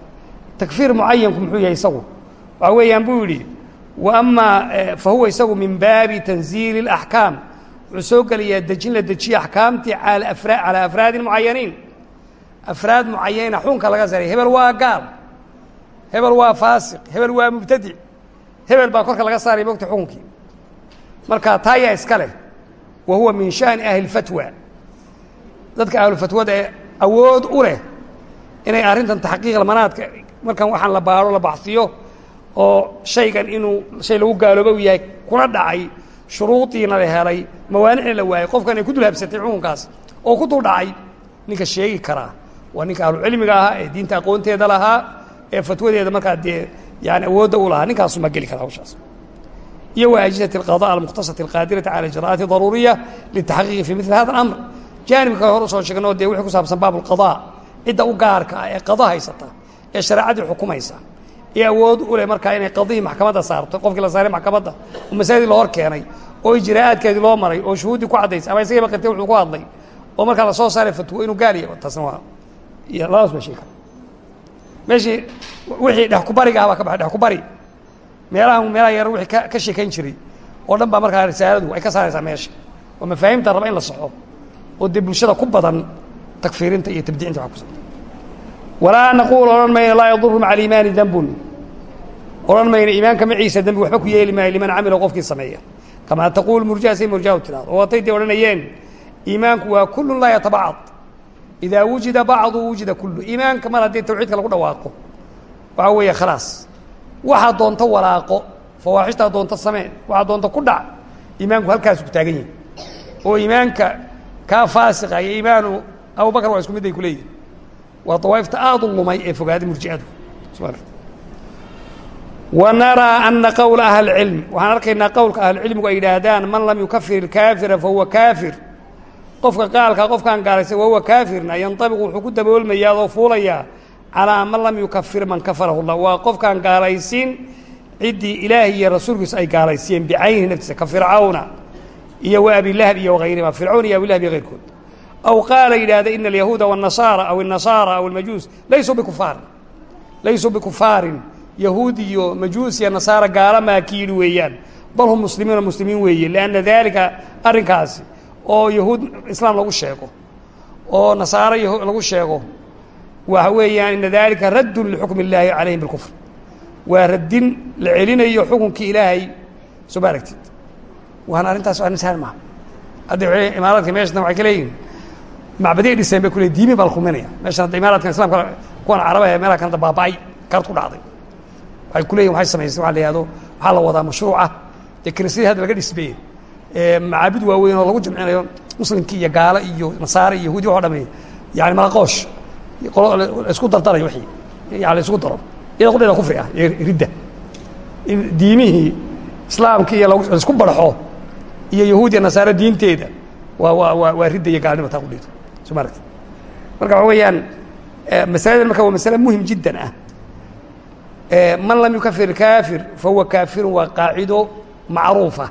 takfiir mucayanku muxuu yahay isagu? Waxa weeyaan buu yidhi wa amaa fa huwa isagu min baabi tanziili اlaxkaam wuxuu soo gelayaa dejin la dejiye axkaamtii ala afra calaa afraadin mucayaniin afraad mucayana xunka laga saray. Hebel waa gaal. Hebel waa faasiq. Hebel waa mubtadic hebel baa korka laga saaray mogta xukunkii. Marka taa yaa iska leh. Wa huwa min sha'ni ahli اfatwa dadka ahlufatwada ee awood u leh inay arrintan taxqiiq manaadka markan waxaan la baaro la baxsiyo oo shaygan inuu shay lagu gaalooba u yahay kuna dhacay shuruudiina la helay mawaanicna la waayey qofkan ay ku dulhabsatay xukunkaas oo ku dul dhacay ninka sheegi karaa waa ninka ahlucilmiga ahaa ee diinta aqoonteeda lahaa ee fatwadeeda markaa dee yani awoodda u lahaa ninkaasuma geli kara hawshaas iyo wa ajizati اlqadaء almukhtasati alqaadirati cala ijraءaati daruuriya litaxqiiqi fi mili hada اlamr jaanibka hor usoo sheegno dee wixii ku saabsan baab اlqaضاء cidda u gaarka ah ee qado haysata ee shareecadii xukumaysa ee awood u leh markaa inay qadihii maxkamadda saarto qofkii la saaray maxkamadda oo masaladii la hor keenay oo ijraa'aadkeedii loo maray oo shuhuuddii ku caddaysay ama isagaba qirtay wuxuu ku hadlay oo markaa la soo saaray fatwo inuu gaal yahay taasna waa iyo labadaas sheegi kara meeshii wixii dhexkubariga ah baa ka baxay dhexkubari meelaha meelaha yar wixii ka ka sheekayn jiray oo dhan baa markaa risaaladu ay ka saaraysaa meesha. Oo mafaahiimta raba in la soxo oo dee bulshada ku badan takfiirinta iyo tabdicinta waa kusa walaa naquul odhan mayno laa yaduru maca aliimaani dembun odhan mayno iimaanka maciisa dembi waxba ku yeeli maayo liman camila qofkii sameeya. Kamaa taquul murjaa say murjaa tiraado oo watay iimaanku waa kullun laa yatabacad. Idaa wujida bacdu wujida kullu. Iimaanka mar haddii tawxiidka lagu dhawaaqo waxaa weeye khalaas waxaa doonto walaaqo fawaaxishtaa doonto samee waxaa doonto ku dhac iimaanku halkaasu ku taagan yahi oo iimaanka kaa faasiqa iyo iimaanu abubakar waa isku mid ay ku leeyihiin waa dawaaifta aada u lumay ee fogaaday murji'adu. Wa naraa ana qowla ahli cilm waxaan arkaynaa qowlka ahlucilmigu ay yidhaahdaan man lam yukafir ilkaafira fahuwa kaafir. Qofka qaalkaa qofkaan gaalaysan wahuwa kaafirna yantabiqu wuxuu ku daboolmayaa oo fuulayaa calaa man lam yukafir man kafarahu llah waa qofkaan gaalaysiin ciddii ilaahi iyo rasuulkiisa ay gaalaysiyeen bicaynihi naftiisa ka fircawna iyo wa abilahab iyo wagayrihima fircawn iyo abilahab iyo keyrkood aw qaala yidhaahda ina alyahuuda wاnasaara aw الnasaara aw اlmajuus laysuu bikufaarin laysuu bikufaarin yahuud iyo majuus iyo nasaara gaala maakiidhi weeyaan bal hum muslimiina muslimiin weeye lianna daalika arrinkaasi oo yahuud islaam lagu sheego oo nasaaro yahu lagu sheego waxa weeyaan ina dalika raddun lixukmi اllaahi calayhim bilkufr waa raddin la celinayo xukunkii ilaahay soo ma aragtid waana arrintaas arrin sahal maaha hadda imaaraadka meeshana waxay ka leeyihin macbadiya dhiseen bay kule diimi baa la kulminaya meeshan hadda imaaraadkan islamka kuwan carabaha ee meelaha kanada baaba-ay karad ku dhacday. Waxay ku leeyihiin waxay samaysay waxa la yihahdo waxaa la wadaa mashruuca. Dee kinisyadii hadda laga dhisbeye macaabid waaweyn oo lagu jamcinayo muslimkii iyo gaalo iyo nasaare iyo yahuudi waxo dhame yani malaqoosh isku dardarayo wixii yani la isku daro. Iyada qudheeda kufri ah iyo ridda. Diimihii islaamka iyo la isku barxo iyo yahuudiya nasaare diinteeda waa waa waa waa ridda iyo gaalnimo taa qudheedo soo ma aragti marka waxa weeyaan masaladan marka waa masale muhiim jiddan ah. Man lam yukafir kaafir fahuwa kaafirun waa qaacido macruufa.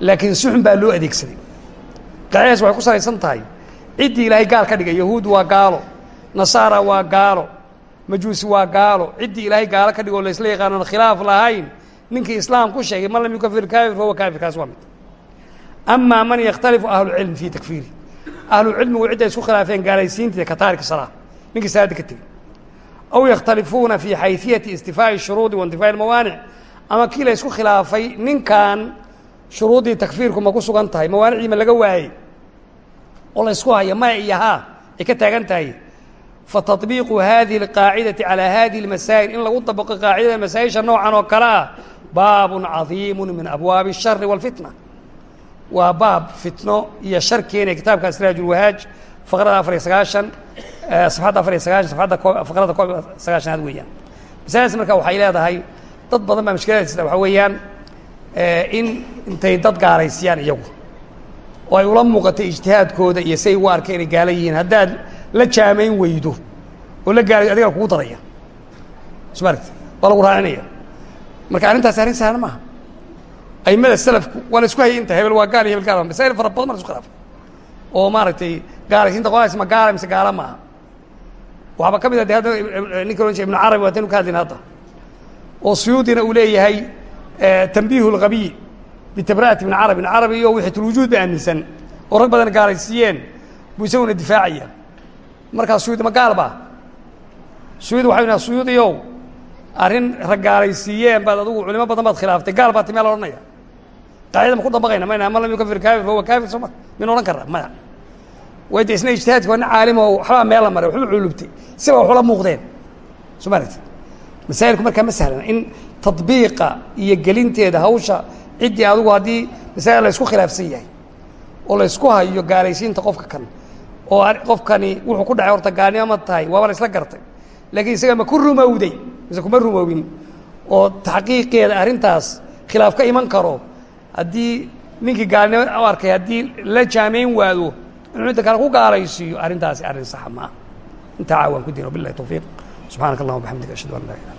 Laakiin suxun baa loo adeegsaday. Qaacidadaas waxay ku salaysan tahay. Ciddii ilaahay gaal ka dhigay yahuud waa gaalo nasaara waa gaalo majuusi waa gaalo. Ciddii ilaahay gaalo ka dhigoo laysla yaqaanoon khilaaf lahayn ninkii islaam ku sheegay man lam yukafir kaafir fahuwa kaafir kaas waa mid. Amaa man yakhtalifu ahlucilm fii takfiiri ahlucilmigu cidday isku khilaafeen gaalaysiinteeda ka taarika salaa ninkii salaadda ka tegey aw yakhtalifuuna fii xayfiyati istifaa'i shuruudi wa intifaa'i mawaanic ama kii la isku khilaafay ninkan shuruuddii takfiirku ma ku sugan tahay mawaanicdii ma laga waayey oo la ysku haya maya iyo haa ay ka taagan tahay fatطbiiqu hadihi اlqaacidati calىa hadihi اlmasaa'il in lagu dabaqo qaacidada masaa-isha noocan oo kale ah baabun cadiimu min abwaabi الshari wاlfitna waa baab fitno iyo shar keenaya kitaabka siraaj ulwahaaj faqrada afar iyo sagaashan safxadda afar iyo sagaashan safadda faqrada koob iyo sagaashanaad weeyaan. Masaladaas marka waxay leedahay dad badan baa mushkiladaasda waxaa weeyaan in intay dad gaalaysiyaan iyagu. Oo ay ula muuqatay ijtihaadkooda iyo say u arkeen inay gaala yihiin. Haddaad la jaamayn weydo oo la gaalayo adigaa kugu daraya. Sma aragti waa lagu raacinaya. Marka arrintaasi arrin sahlan maaha aimada salafku waa la isku hayay inta hebel waa gaal iyo hebel gaal masaa'il fara badan baa la isku khilaafay oo maaragtay gaalaysiinta qolaas ma gaala mise gaala maaha waxaaba ka mid a de hadda ninka ohan jire ibnu carabi waa tanu ka hadlayna hadda. Oo suyuudina uu leeyahay tanbiihu اlgabiy bitabra'ati ibn carabi. Ibn carabi iyo wixatulwujuud ba aaminsan. Oo rag badan gaalaysiiyeen buu isaguna difaacaya. Markaa suyuudi ma gaal ba? Suyuudi waxay naha suyuudiyow arrin rag gaalaysiiyeen baad adugu culimo badan baad khilaaftay. Gaal baa ti meel odhanaya qaacida ma ku dabaqayna? Mayna man lam yukafir kaafir fahuwa kaafir soo ma? Min odhan karra maya way de isna ijtihaadki waa caalim oo waxbaa meel la maray waxba culubtay. Siba waxula muuqdeen. Soo ma masaa'ilku markaa ma sahlana in tadbiiqa iyo gelinteeda hawsha ciddii adigu haddii masaa'il la ysku khilaafsan yahay oo la ysku hayo gaalaysiinta qofka kan oo qofkani wuxuu ku dhacay horta gaalnimo ma tahay waaba la isla gartay. Laakiin isaga ma ku rumowday mise kuma rumowin oo taxqiiqeeda arrintaas khilaaf ka iman karo haddii ninkii gaalnimo u arkay haddii la jaamayn waado inuu inta kale ku gaalaysiiyo arrintaasi arrin saxa maaha intaa caawaan ku diin wabilahi tawfiiq. Subxaanaka allahuma bxamdika ashhadu an laa ilah